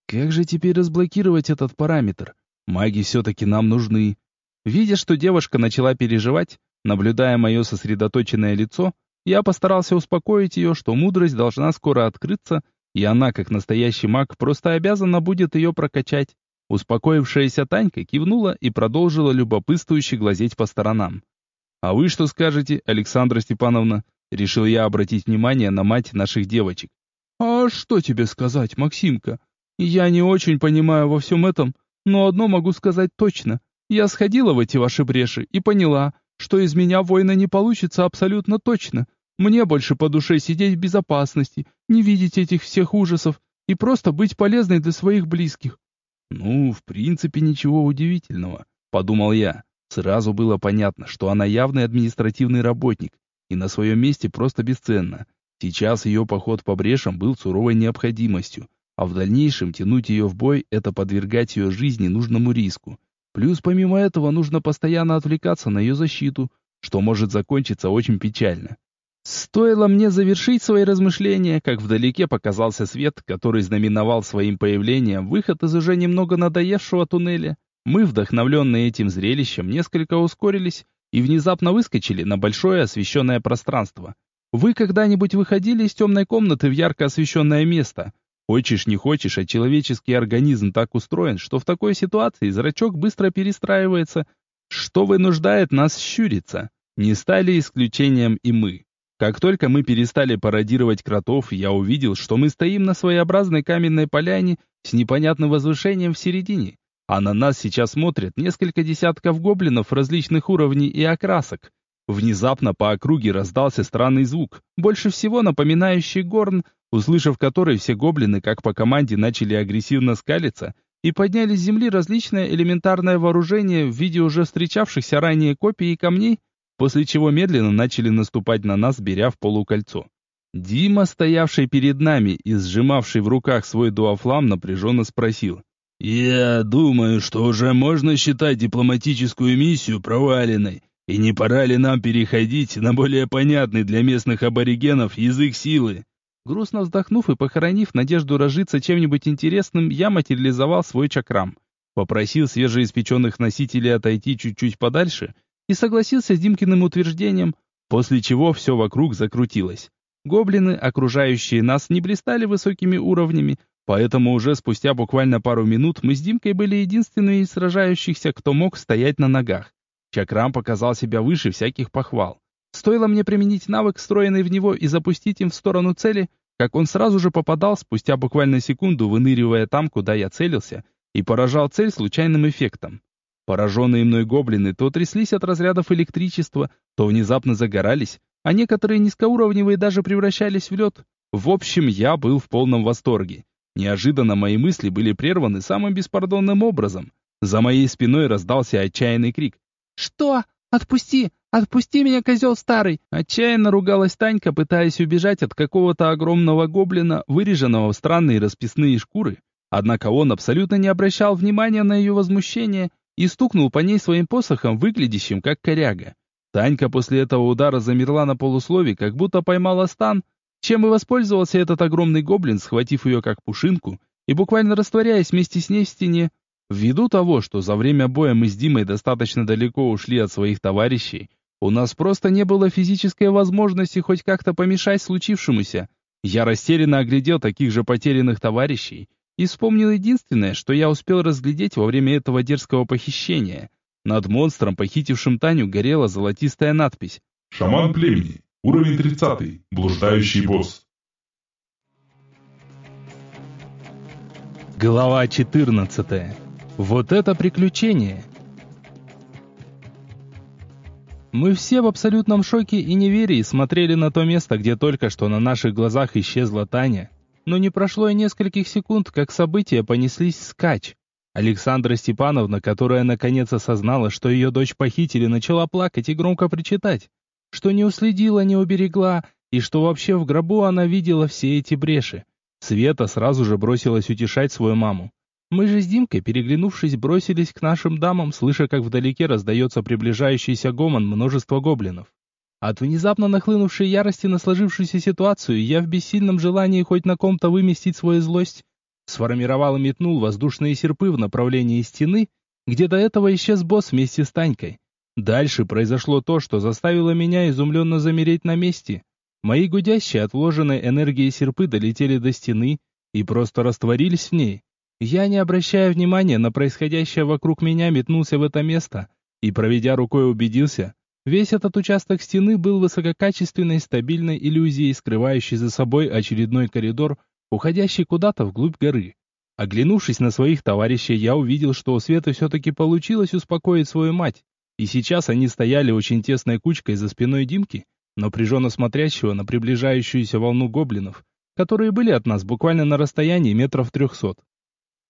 Как же теперь разблокировать этот параметр? Маги все-таки нам нужны. Видя, что девушка начала переживать, наблюдая мое сосредоточенное лицо, я постарался успокоить ее, что мудрость должна скоро открыться, и она, как настоящий маг, просто обязана будет ее прокачать. Успокоившаяся Танька кивнула и продолжила любопытствующе глазеть по сторонам. «А вы что скажете, Александра Степановна?» Решил я обратить внимание на мать наших девочек. «А что тебе сказать, Максимка? Я не очень понимаю во всем этом, но одно могу сказать точно. Я сходила в эти ваши бреши и поняла, что из меня воина не получится абсолютно точно. Мне больше по душе сидеть в безопасности, не видеть этих всех ужасов и просто быть полезной для своих близких». «Ну, в принципе, ничего удивительного», — подумал я. Сразу было понятно, что она явный административный работник и на своем месте просто бесценна. Сейчас ее поход по брешам был суровой необходимостью, а в дальнейшем тянуть ее в бой – это подвергать ее жизни нужному риску. Плюс помимо этого нужно постоянно отвлекаться на ее защиту, что может закончиться очень печально. Стоило мне завершить свои размышления, как вдалеке показался свет, который знаменовал своим появлением выход из уже немного надоевшего туннеля. Мы, вдохновленные этим зрелищем, несколько ускорились и внезапно выскочили на большое освещенное пространство. Вы когда-нибудь выходили из темной комнаты в ярко освещенное место? Хочешь, не хочешь, а человеческий организм так устроен, что в такой ситуации зрачок быстро перестраивается, что вынуждает нас щуриться. Не стали исключением и мы. Как только мы перестали пародировать кротов, я увидел, что мы стоим на своеобразной каменной поляне с непонятным возвышением в середине. А на нас сейчас смотрят несколько десятков гоблинов различных уровней и окрасок. Внезапно по округе раздался странный звук, больше всего напоминающий горн, услышав который все гоблины, как по команде, начали агрессивно скалиться и подняли с земли различное элементарное вооружение в виде уже встречавшихся ранее копий и камней, после чего медленно начали наступать на нас, беря в полукольцо. Дима, стоявший перед нами и сжимавший в руках свой дуафлам, напряженно спросил. «Я думаю, что уже можно считать дипломатическую миссию проваленной, и не пора ли нам переходить на более понятный для местных аборигенов язык силы?» Грустно вздохнув и похоронив надежду разжиться чем-нибудь интересным, я материализовал свой чакрам. Попросил свежеиспеченных носителей отойти чуть-чуть подальше и согласился с Димкиным утверждением, после чего все вокруг закрутилось. Гоблины, окружающие нас, не блистали высокими уровнями, Поэтому уже спустя буквально пару минут мы с Димкой были единственными из сражающихся, кто мог стоять на ногах. Чакрам показал себя выше всяких похвал. Стоило мне применить навык, встроенный в него, и запустить им в сторону цели, как он сразу же попадал, спустя буквально секунду, выныривая там, куда я целился, и поражал цель случайным эффектом. Пораженные мной гоблины то тряслись от разрядов электричества, то внезапно загорались, а некоторые низкоуровневые даже превращались в лед. В общем, я был в полном восторге. Неожиданно мои мысли были прерваны самым беспардонным образом. За моей спиной раздался отчаянный крик. «Что? Отпусти! Отпусти меня, козел старый!» Отчаянно ругалась Танька, пытаясь убежать от какого-то огромного гоблина, выреженного в странные расписные шкуры. Однако он абсолютно не обращал внимания на ее возмущение и стукнул по ней своим посохом, выглядящим как коряга. Танька после этого удара замерла на полуслове, как будто поймала стан, чем и воспользовался этот огромный гоблин, схватив ее как пушинку и буквально растворяясь вместе с ней в стене. Ввиду того, что за время боя мы с Димой достаточно далеко ушли от своих товарищей, у нас просто не было физической возможности хоть как-то помешать случившемуся. Я растерянно оглядел таких же потерянных товарищей и вспомнил единственное, что я успел разглядеть во время этого дерзкого похищения. Над монстром, похитившим Таню, горела золотистая надпись. «Шаман племени. Уровень 30. Блуждающий босс. Глава 14. Вот это приключение. Мы все в абсолютном шоке и неверии смотрели на то место, где только что на наших глазах исчезла Таня. Но не прошло и нескольких секунд, как события понеслись скач. Александра Степановна, которая наконец осознала, что ее дочь похитили, начала плакать и громко причитать, что не уследила, не уберегла, и что вообще в гробу она видела все эти бреши. Света сразу же бросилась утешать свою маму. Мы же с Димкой, переглянувшись, бросились к нашим дамам, слыша, как вдалеке раздается приближающийся гомон множества гоблинов. От внезапно нахлынувшей ярости на сложившуюся ситуацию я в бессильном желании хоть на ком-то выместить свою злость, сформировал и метнул воздушные серпы в направлении стены, где до этого исчез босс вместе с Танькой. Дальше произошло то, что заставило меня изумленно замереть на месте. Мои гудящие от вложенной энергии серпы долетели до стены и просто растворились в ней. Я, не обращая внимания на происходящее вокруг меня, метнулся в это место и, проведя рукой, убедился, весь этот участок стены был высококачественной стабильной иллюзией, скрывающей за собой очередной коридор, уходящий куда-то вглубь горы. Оглянувшись на своих товарищей, я увидел, что у Светы все-таки получилось успокоить свою мать, и сейчас они стояли очень тесной кучкой за спиной Димки, напряженно смотрящего на приближающуюся волну гоблинов, которые были от нас буквально на расстоянии метров трехсот.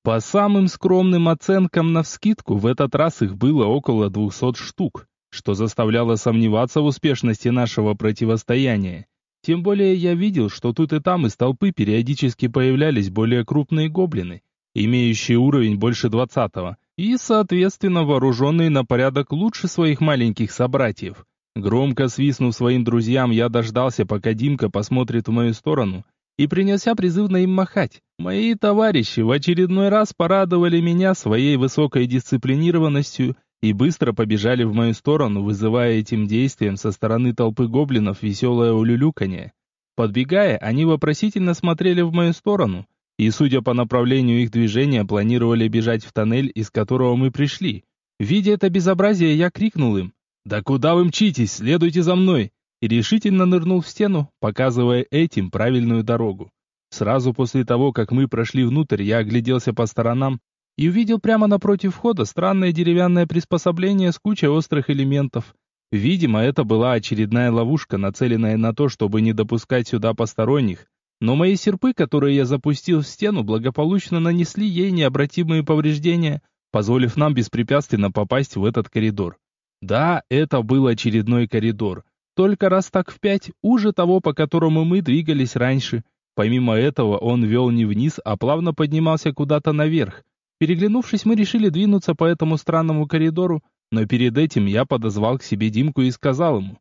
По самым скромным оценкам навскидку, в этот раз их было около двухсот штук, что заставляло сомневаться в успешности нашего противостояния. Тем более я видел, что тут и там из толпы периодически появлялись более крупные гоблины, имеющие уровень больше двадцатого, и, соответственно, вооруженные на порядок лучше своих маленьких собратьев. Громко свистнув своим друзьям, я дождался, пока Димка посмотрит в мою сторону, и принялся призывно им махать. Мои товарищи в очередной раз порадовали меня своей высокой дисциплинированностью и быстро побежали в мою сторону, вызывая этим действием со стороны толпы гоблинов веселое улюлюканье. Подбегая, они вопросительно смотрели в мою сторону, и, судя по направлению их движения, планировали бежать в тоннель, из которого мы пришли. Видя это безобразие, я крикнул им «Да куда вы мчитесь? Следуйте за мной!» и решительно нырнул в стену, показывая этим правильную дорогу. Сразу после того, как мы прошли внутрь, я огляделся по сторонам и увидел прямо напротив входа странное деревянное приспособление с кучей острых элементов. Видимо, это была очередная ловушка, нацеленная на то, чтобы не допускать сюда посторонних, но мои серпы, которые я запустил в стену, благополучно нанесли ей необратимые повреждения, позволив нам беспрепятственно попасть в этот коридор. Да, это был очередной коридор. Только раз так в пять, уже того, по которому мы двигались раньше. Помимо этого, он вел не вниз, а плавно поднимался куда-то наверх. Переглянувшись, мы решили двинуться по этому странному коридору, но перед этим я подозвал к себе Димку и сказал ему.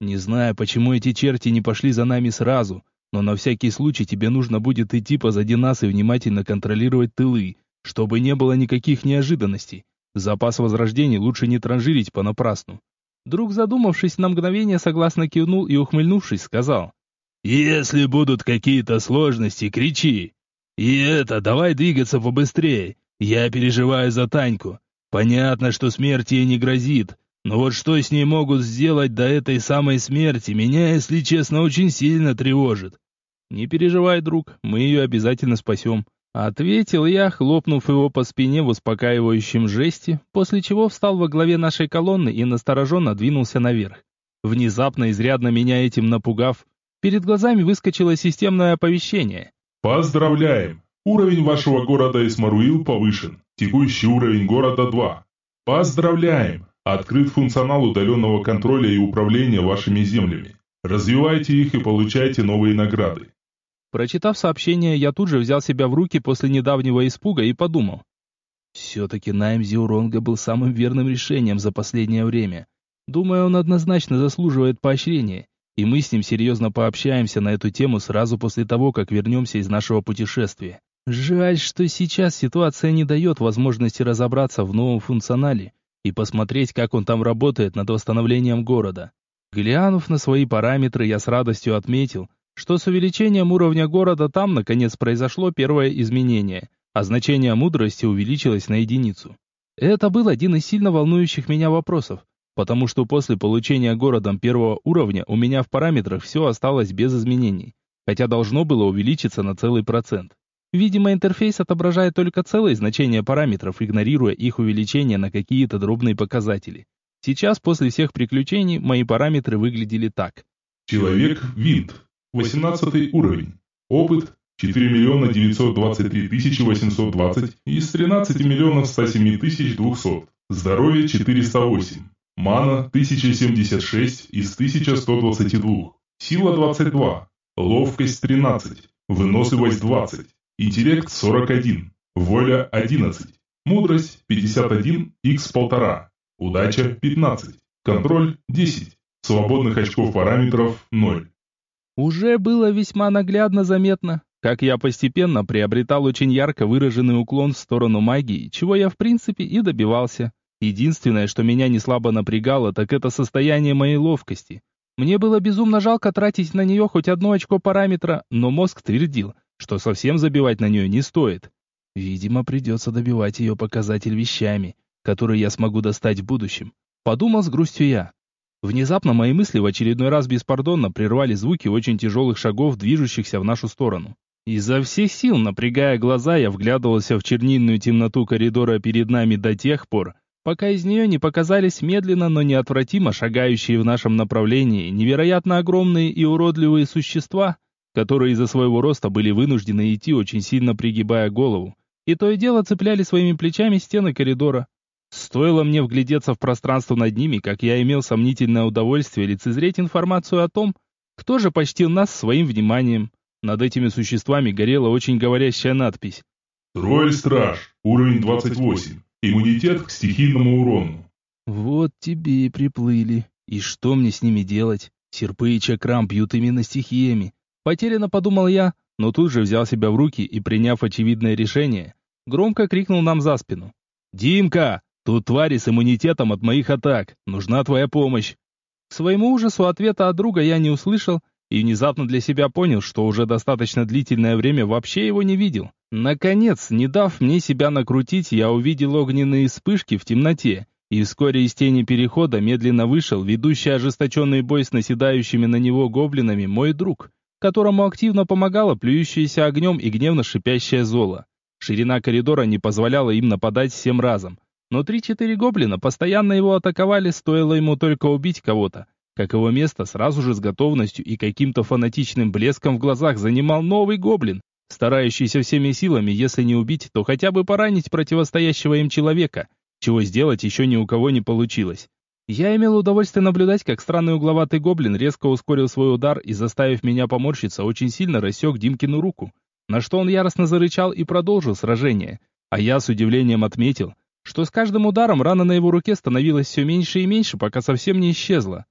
«Не знаю, почему эти черти не пошли за нами сразу, но на всякий случай тебе нужно будет идти позади нас и внимательно контролировать тылы, чтобы не было никаких неожиданностей. Запас возрождений лучше не транжирить понапрасну. Друг, задумавшись на мгновение, согласно кивнул и, ухмыльнувшись, сказал. «Если будут какие-то сложности, кричи. И это, давай двигаться побыстрее. Я переживаю за Таньку. Понятно, что смерть ей не грозит, но вот что с ней могут сделать до этой самой смерти, меня, если честно, очень сильно тревожит. Не переживай, друг, мы ее обязательно спасем. Ответил я, хлопнув его по спине в успокаивающем жесте, после чего встал во главе нашей колонны и настороженно двинулся наверх. Внезапно, изрядно меня этим напугав, перед глазами выскочило системное оповещение. Поздравляем! Уровень вашего города Исмаруил повышен. Текущий уровень города 2. Поздравляем! Открыт функционал удаленного контроля и управления вашими землями. Развивайте их и получайте новые награды. Прочитав сообщение, я тут же взял себя в руки после недавнего испуга и подумал. Все-таки найм Зиуронга был самым верным решением за последнее время. Думаю, он однозначно заслуживает поощрения, и мы с ним серьезно пообщаемся на эту тему сразу после того, как вернемся из нашего путешествия. Жаль, что сейчас ситуация не дает возможности разобраться в новом функционале и посмотреть, как он там работает над восстановлением города. Глянув на свои параметры, я с радостью отметил, что с увеличением уровня города там, наконец, произошло первое изменение, а значение мудрости увеличилось на единицу. Это был один из сильно волнующих меня вопросов, потому что после получения городом первого уровня у меня в параметрах все осталось без изменений, хотя должно было увеличиться на целый процент. Видимо, интерфейс отображает только целые значения параметров, игнорируя их увеличение на какие-то дробные показатели. Сейчас, после всех приключений, мои параметры выглядели так. Человек-винт. 18 уровень. Опыт 4 миллиона 923 тысячи 820 из 13 миллионов 107 тысяч 200. Здоровье 408. Мана 1076 из 1122. Сила 22. Ловкость 13. Выносливость 20. Интеллект 41. Воля 11. Мудрость 51 x 1,5. Удача 15. Контроль 10. Свободных очков параметров 0. Уже было весьма наглядно заметно, как я постепенно приобретал очень ярко выраженный уклон в сторону магии, чего я в принципе и добивался. Единственное, что меня не слабо напрягало, так это состояние моей ловкости. Мне было безумно жалко тратить на нее хоть одно очко параметра, но мозг твердил, что совсем забивать на нее не стоит. Видимо, придется добивать ее показатель вещами, которые я смогу достать в будущем. Подумал с грустью я. Внезапно мои мысли в очередной раз беспардонно прервали звуки очень тяжелых шагов, движущихся в нашу сторону. Изо всех сил, напрягая глаза, я вглядывался в чернильную темноту коридора перед нами до тех пор, пока из нее не показались медленно, но неотвратимо шагающие в нашем направлении невероятно огромные и уродливые существа, которые из-за своего роста были вынуждены идти очень сильно пригибая голову, и то и дело цепляли своими плечами стены коридора. Стоило мне вглядеться в пространство над ними, как я имел сомнительное удовольствие лицезреть информацию о том, кто же почтил нас своим вниманием. Над этими существами горела очень говорящая надпись. Тролль-страж, уровень 28, иммунитет к стихийному урону. Вот тебе и приплыли. И что мне с ними делать? Серпы и чакрам бьют именно стихиями. Потерянно подумал я, но тут же взял себя в руки и, приняв очевидное решение, громко крикнул нам за спину. «Димка, Тут твари с иммунитетом от моих атак. Нужна твоя помощь. К своему ужасу ответа от друга я не услышал и внезапно для себя понял, что уже достаточно длительное время вообще его не видел. Наконец, не дав мне себя накрутить, я увидел огненные вспышки в темноте, и вскоре из тени перехода медленно вышел ведущий ожесточенный бой с наседающими на него гоблинами мой друг, которому активно помогало плюющееся огнем и гневно шипящее золо. Ширина коридора не позволяла им нападать всем разом, но три-четыре гоблина постоянно его атаковали, стоило ему только убить кого-то. Как его место сразу же с готовностью и каким-то фанатичным блеском в глазах занимал новый гоблин, старающийся всеми силами, если не убить, то хотя бы поранить противостоящего им человека, чего сделать еще ни у кого не получилось. Я имел удовольствие наблюдать, как странный угловатый гоблин резко ускорил свой удар и, заставив меня поморщиться, очень сильно рассек Димкину руку, на что он яростно зарычал и продолжил сражение. А я с удивлением отметил, что с каждым ударом рана на его руке становилась все меньше и меньше, пока совсем не исчезла.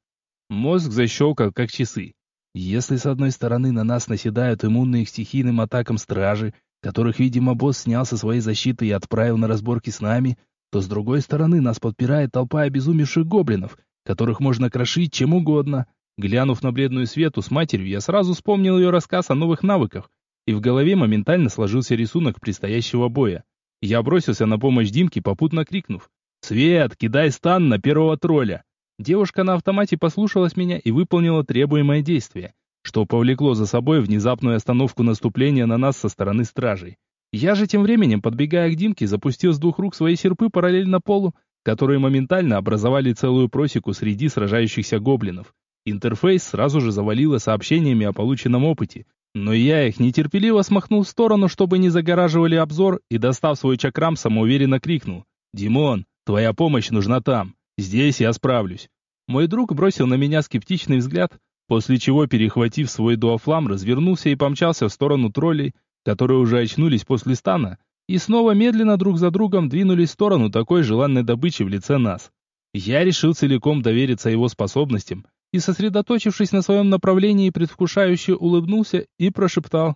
Мозг защелкал, как часы. Если с одной стороны на нас наседают иммунные к стихийным атакам стражи, которых, видимо, босс снял со своей защиты и отправил на разборки с нами, то с другой стороны нас подпирает толпа обезумевших гоблинов, которых можно крошить чем угодно. Глянув на бледную Свету с матерью, я сразу вспомнил ее рассказ о новых навыках, и в голове моментально сложился рисунок предстоящего боя. Я бросился на помощь Димке, попутно крикнув. «Свет, кидай стан на первого тролля!» Девушка на автомате послушалась меня и выполнила требуемое действие, что повлекло за собой внезапную остановку наступления на нас со стороны стражей. Я же тем временем, подбегая к Димке, запустил с двух рук свои серпы параллельно полу, которые моментально образовали целую просеку среди сражающихся гоблинов. Интерфейс сразу же завалило сообщениями о полученном опыте, но я их нетерпеливо смахнул в сторону, чтобы не загораживали обзор, и, достав свой чакрам, самоуверенно крикнул. «Димон, твоя помощь нужна там. Здесь я справлюсь». Мой друг бросил на меня скептичный взгляд, после чего, перехватив свой дуафлам, развернулся и помчался в сторону троллей, которые уже очнулись после стана, и снова медленно друг за другом двинулись в сторону такой желанной добычи в лице нас. Я решил целиком довериться его способностям и, сосредоточившись на своем направлении, предвкушающе улыбнулся и прошептал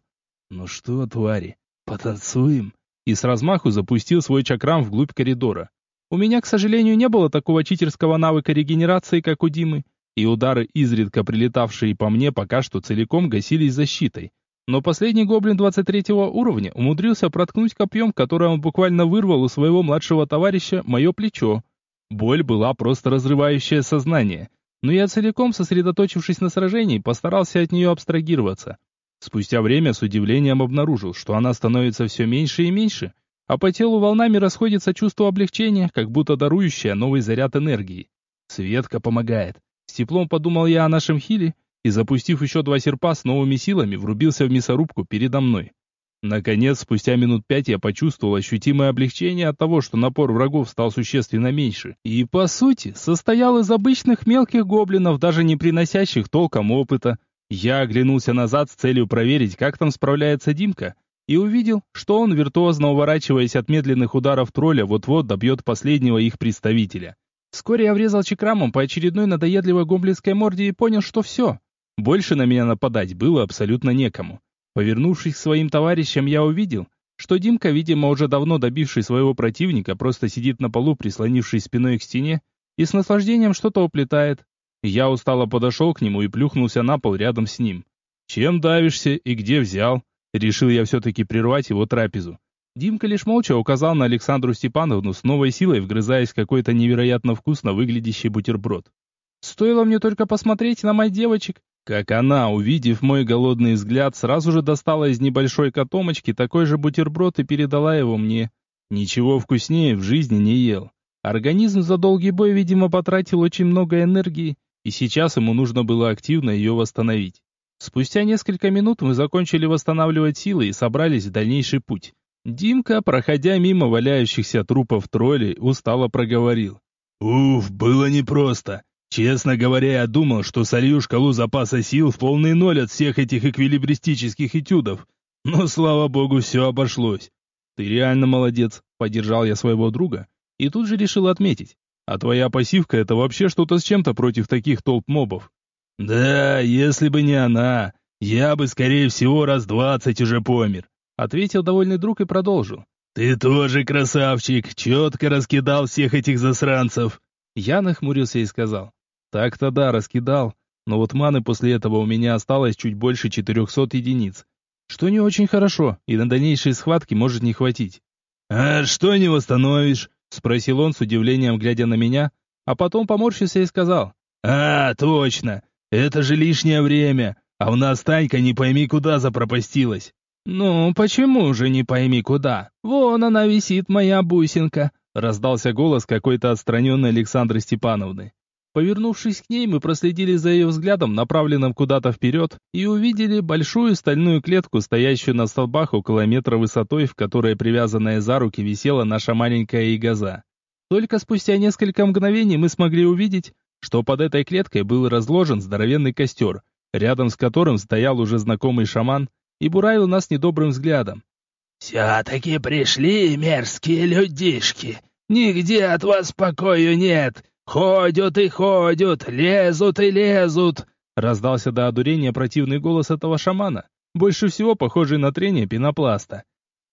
«Ну что, твари, потанцуем?» и с размаху запустил свой чакрам вглубь коридора. У меня, к сожалению, не было такого читерского навыка регенерации, как у Димы, и удары, изредка прилетавшие по мне, пока что целиком гасились защитой. Но последний гоблин 23 уровня умудрился проткнуть копьем, которое он буквально вырвал у своего младшего товарища, мое плечо. Боль была просто разрывающее сознание, но я целиком, сосредоточившись на сражении, постарался от нее абстрагироваться. Спустя время с удивлением обнаружил, что она становится все меньше и меньше, а по телу волнами расходится чувство облегчения, как будто дарующее новый заряд энергии. Светка помогает. С теплом подумал я о нашем хиле и, запустив еще два серпа с новыми силами, врубился в мясорубку передо мной. Наконец, спустя минут пять я почувствовал ощутимое облегчение от того, что напор врагов стал существенно меньше. И, по сути, состоял из обычных мелких гоблинов, даже не приносящих толком опыта. Я оглянулся назад с целью проверить, как там справляется Димка, и увидел, что он, виртуозно уворачиваясь от медленных ударов тролля, вот-вот добьет последнего их представителя. Вскоре я врезал чекрамом по очередной надоедливой гоблинской морде и понял, что все. Больше на меня нападать было абсолютно некому. Повернувшись к своим товарищам, я увидел, что Димка, видимо, уже давно добивший своего противника, просто сидит на полу, прислонившись спиной к стене, и с наслаждением что-то уплетает. Я устало подошел к нему и плюхнулся на пол рядом с ним. «Чем давишься и где взял?» Решил я все-таки прервать его трапезу. Димка лишь молча указал на Александру Степановну с новой силой, вгрызаясь в какой-то невероятно вкусно выглядящий бутерброд. Стоило мне только посмотреть на моих девочек, как она, увидев мой голодный взгляд, сразу же достала из небольшой котомочки такой же бутерброд и передала его мне. Ничего вкуснее в жизни не ел. Организм за долгий бой, видимо, потратил очень много энергии, и сейчас ему нужно было активно ее восстановить. Спустя несколько минут мы закончили восстанавливать силы и собрались в дальнейший путь. Димка, проходя мимо валяющихся трупов троллей, устало проговорил. «Уф, было непросто. Честно говоря, я думал, что солью шкалу запаса сил в полный ноль от всех этих эквилибристических этюдов. Но, слава богу, все обошлось. Ты реально молодец, поддержал я своего друга и тут же решил отметить. А твоя пассивка это вообще что-то с чем-то против таких толп мобов. Да, если бы не она, я бы, скорее всего, раз двадцать уже помер. Ответил довольный друг и продолжил. Ты тоже красавчик, четко раскидал всех этих засранцев. Я нахмурился и сказал. Так-то да, раскидал, но вот маны после этого у меня осталось чуть больше 400 единиц. Что не очень хорошо, и на дальнейшие схватки может не хватить. «А что не восстановишь?» — спросил он с удивлением, глядя на меня, а потом поморщился и сказал. «А, точно! Это же лишнее время, а у нас Танька не пойми куда запропастилась». «Ну, почему же не пойми куда? Вон она висит, моя бусинка!» Раздался голос какой-то отстраненной Александры Степановны. Повернувшись к ней, мы проследили за ее взглядом, направленным куда-то вперед, и увидели большую стальную клетку, стоящую на столбах около метра высотой, в которой привязанная за руки висела наша маленькая игоза. Только спустя несколько мгновений мы смогли увидеть, что под этой клеткой был разложен здоровенный костер, рядом с которым стоял уже знакомый шаман и буравил нас недобрым взглядом. «Все-таки пришли мерзкие людишки! Нигде от вас покою нет! «Ходят и ходят, лезут и лезут!» Раздался до одурения противный голос этого шамана, больше всего похожий на трение пенопласта.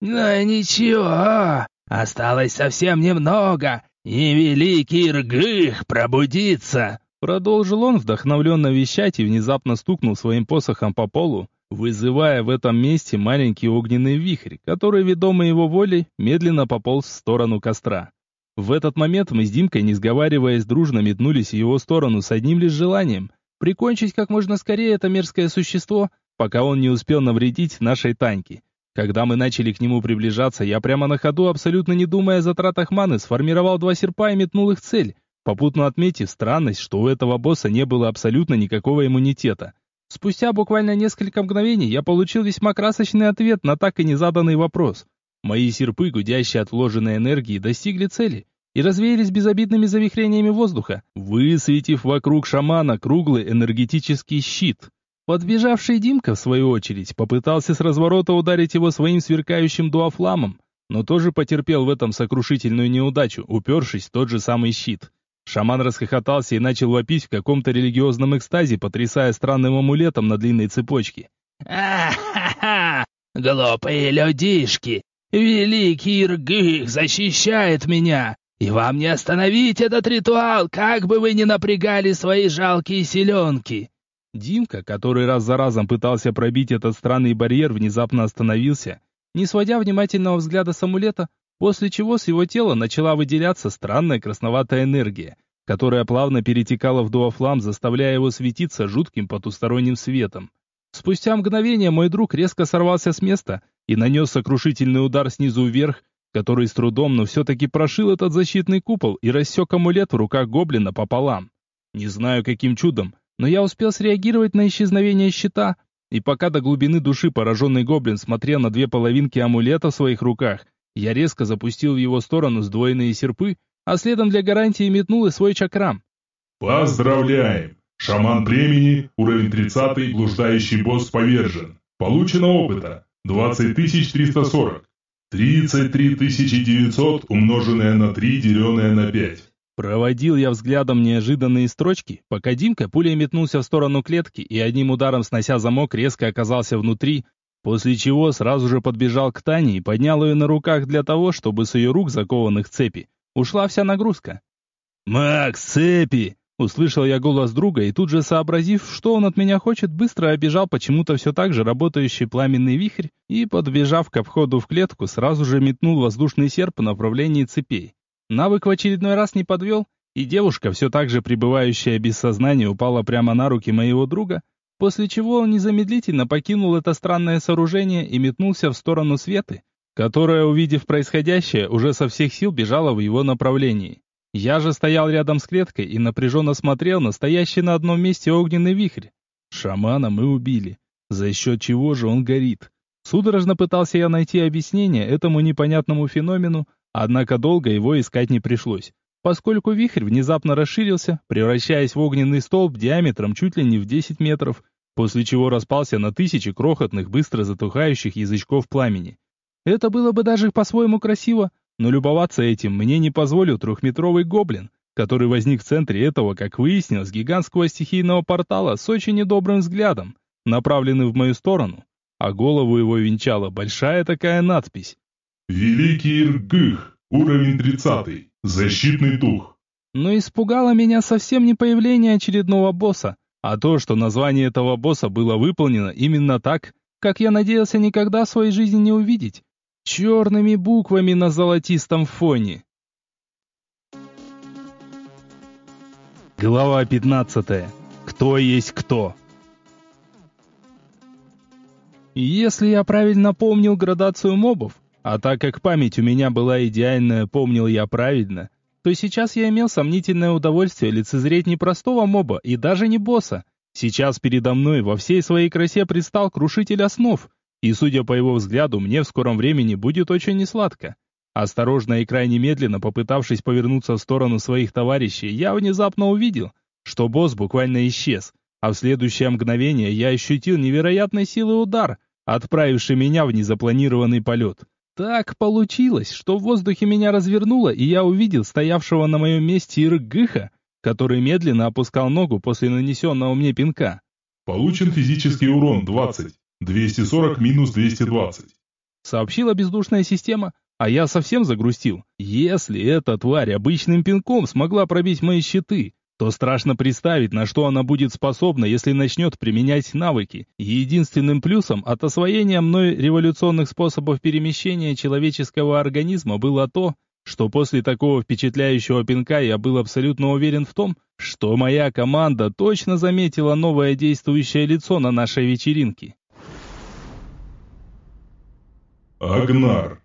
«Но ничего, осталось совсем немного, и великий Ргых пробудится!» Продолжил он вдохновленно вещать и внезапно стукнул своим посохом по полу, вызывая в этом месте маленький огненный вихрь, который, ведомый его волей, медленно пополз в сторону костра. В этот момент мы с Димкой, не сговариваясь, дружно метнулись в его сторону с одним лишь желанием прикончить как можно скорее это мерзкое существо, пока он не успел навредить нашей Таньке. Когда мы начали к нему приближаться, я прямо на ходу, абсолютно не думая о затратах маны, сформировал два серпа и метнул их цель, попутно отметив странность, что у этого босса не было абсолютно никакого иммунитета. Спустя буквально несколько мгновений я получил весьма красочный ответ на так и не заданный вопрос. Мои серпы, гудящие от вложенной энергии, достигли цели и развеялись безобидными завихрениями воздуха, высветив вокруг шамана круглый энергетический щит. Подбежавший Димка, в свою очередь, попытался с разворота ударить его своим сверкающим дуафламом, но тоже потерпел в этом сокрушительную неудачу, упершись в тот же самый щит. Шаман расхохотался и начал вопить в каком-то религиозном экстазе, потрясая странным амулетом на длинной цепочке. «А-ха-ха! Глупые людишки! Великий Иргых защищает меня, и вам не остановить этот ритуал, как бы вы ни напрягали свои жалкие селенки!» Димка, который раз за разом пытался пробить этот странный барьер, внезапно остановился, не сводя внимательного взгляда с амулета, после чего с его тела начала выделяться странная красноватая энергия, которая плавно перетекала в дуофлам, заставляя его светиться жутким потусторонним светом. Спустя мгновение мой друг резко сорвался с места и нанес сокрушительный удар снизу вверх, который с трудом, но все-таки прошил этот защитный купол и рассек амулет в руках гоблина пополам. Не знаю каким чудом, но я успел среагировать на исчезновение щита, И пока до глубины души пораженный гоблин смотрел на две половинки амулета в своих руках, я резко запустил в его сторону сдвоенные серпы, а следом для гарантии метнул и свой чакрам. Поздравляем! Шаман племени, уровень 30, блуждающий босс повержен. Получено опыта 20340. 33900 умноженное на 3 деленное на 5. Проводил я взглядом неожиданные строчки, пока Димка пулей метнулся в сторону клетки и одним ударом снося замок резко оказался внутри, после чего сразу же подбежал к Тане и поднял ее на руках для того, чтобы с ее рук, закованных цепи, ушла вся нагрузка. «Макс, цепи!» Услышал я голос друга и тут же сообразив, что он от меня хочет, быстро обежал почему-то все так же работающий пламенный вихрь и, подбежав к входу в клетку, сразу же метнул воздушный серп в направлении цепей. Навык в очередной раз не подвел, и девушка, все так же пребывающая без сознания, упала прямо на руки моего друга, после чего он незамедлительно покинул это странное сооружение и метнулся в сторону Светы, которая, увидев происходящее, уже со всех сил бежала в его направлении. Я же стоял рядом с клеткой и напряженно смотрел на стоящий на одном месте огненный вихрь. Шамана мы убили. За счет чего же он горит? Судорожно пытался я найти объяснение этому непонятному феномену, однако долго его искать не пришлось, поскольку вихрь внезапно расширился, превращаясь в огненный столб диаметром чуть ли не в 10 метров, после чего распался на тысячи крохотных, быстро затухающих язычков пламени. Это было бы даже по-своему красиво, но любоваться этим мне не позволил трехметровый гоблин, который возник в центре этого, как выяснилось, гигантского стихийного портала с очень недобрым взглядом, направленный в мою сторону, а голову его венчала большая такая надпись. «Великий Иргых, уровень 30, защитный дух». Но испугало меня совсем не появление очередного босса, а то, что название этого босса было выполнено именно так, как я надеялся никогда в своей жизни не увидеть черными буквами на золотистом фоне. Глава 15. Кто есть кто? Если я правильно помнил градацию мобов, а так как память у меня была идеальная, помнил я правильно, то сейчас я имел сомнительное удовольствие лицезреть не простого моба и даже не босса. Сейчас передо мной во всей своей красе предстал крушитель основ, и, судя по его взгляду, мне в скором времени будет очень несладко. Осторожно и крайне медленно попытавшись повернуться в сторону своих товарищей, я внезапно увидел, что босс буквально исчез, а в следующее мгновение я ощутил невероятной силы удар, отправивший меня в незапланированный полет. Так получилось, что в воздухе меня развернуло, и я увидел стоявшего на моем месте Иргыха, который медленно опускал ногу после нанесенного мне пинка. Получен физический урон 20. 240 минус 220. Сообщила бездушная система, а я совсем загрустил. Если эта тварь обычным пинком смогла пробить мои щиты, то страшно представить, на что она будет способна, если начнет применять навыки. Единственным плюсом от освоения мной революционных способов перемещения человеческого организма было то, что после такого впечатляющего пинка я был абсолютно уверен в том, что моя команда точно заметила новое действующее лицо на нашей вечеринке. Агнар.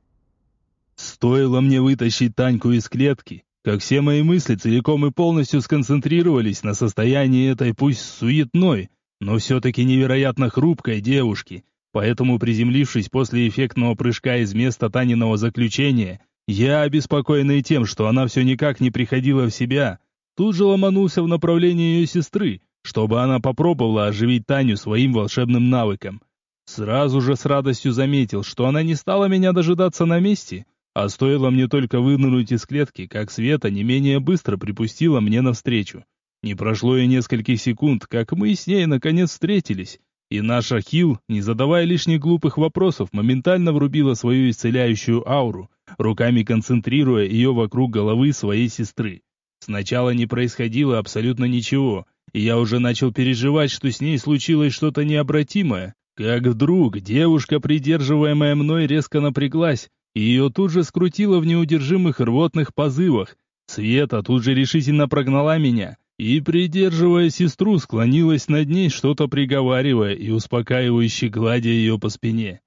Стоило мне вытащить Таньку из клетки, как все мои мысли целиком и полностью сконцентрировались на состоянии этой пусть суетной, но все-таки невероятно хрупкой девушки. Поэтому, приземлившись после эффектного прыжка из места Таниного заключения, я, обеспокоенный тем, что она все никак не приходила в себя, тут же ломанулся в направлении ее сестры, чтобы она попробовала оживить Таню своим волшебным навыком. Сразу же с радостью заметил, что она не стала меня дожидаться на месте, а стоило мне только вынырнуть из клетки, как Света не менее быстро припустила мне навстречу. Не прошло и нескольких секунд, как мы с ней наконец встретились, и наша Хил, не задавая лишних глупых вопросов, моментально врубила свою исцеляющую ауру, руками концентрируя ее вокруг головы своей сестры. Сначала не происходило абсолютно ничего, и я уже начал переживать, что с ней случилось что-то необратимое, как вдруг девушка, придерживаемая мной, резко напряглась, и ее тут же скрутило в неудержимых рвотных позывах. Света тут же решительно прогнала меня, и, придерживая сестру, склонилась над ней, что-то приговаривая и успокаивающе гладя ее по спине.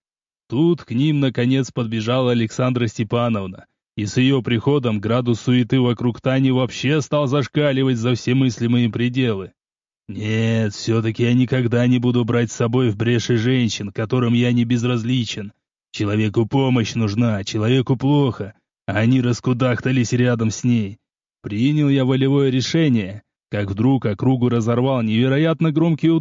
Тут к ним, наконец, подбежала Александра Степановна, и с ее приходом градус суеты вокруг Тани вообще стал зашкаливать за все мыслимые пределы. Нет, все-таки я никогда не буду брать с собой в бреши женщин, которым я не безразличен. Человеку помощь нужна, человеку плохо, а они раскудахтались рядом с ней. Принял я волевое решение, как вдруг округу разорвал невероятно громкий удар.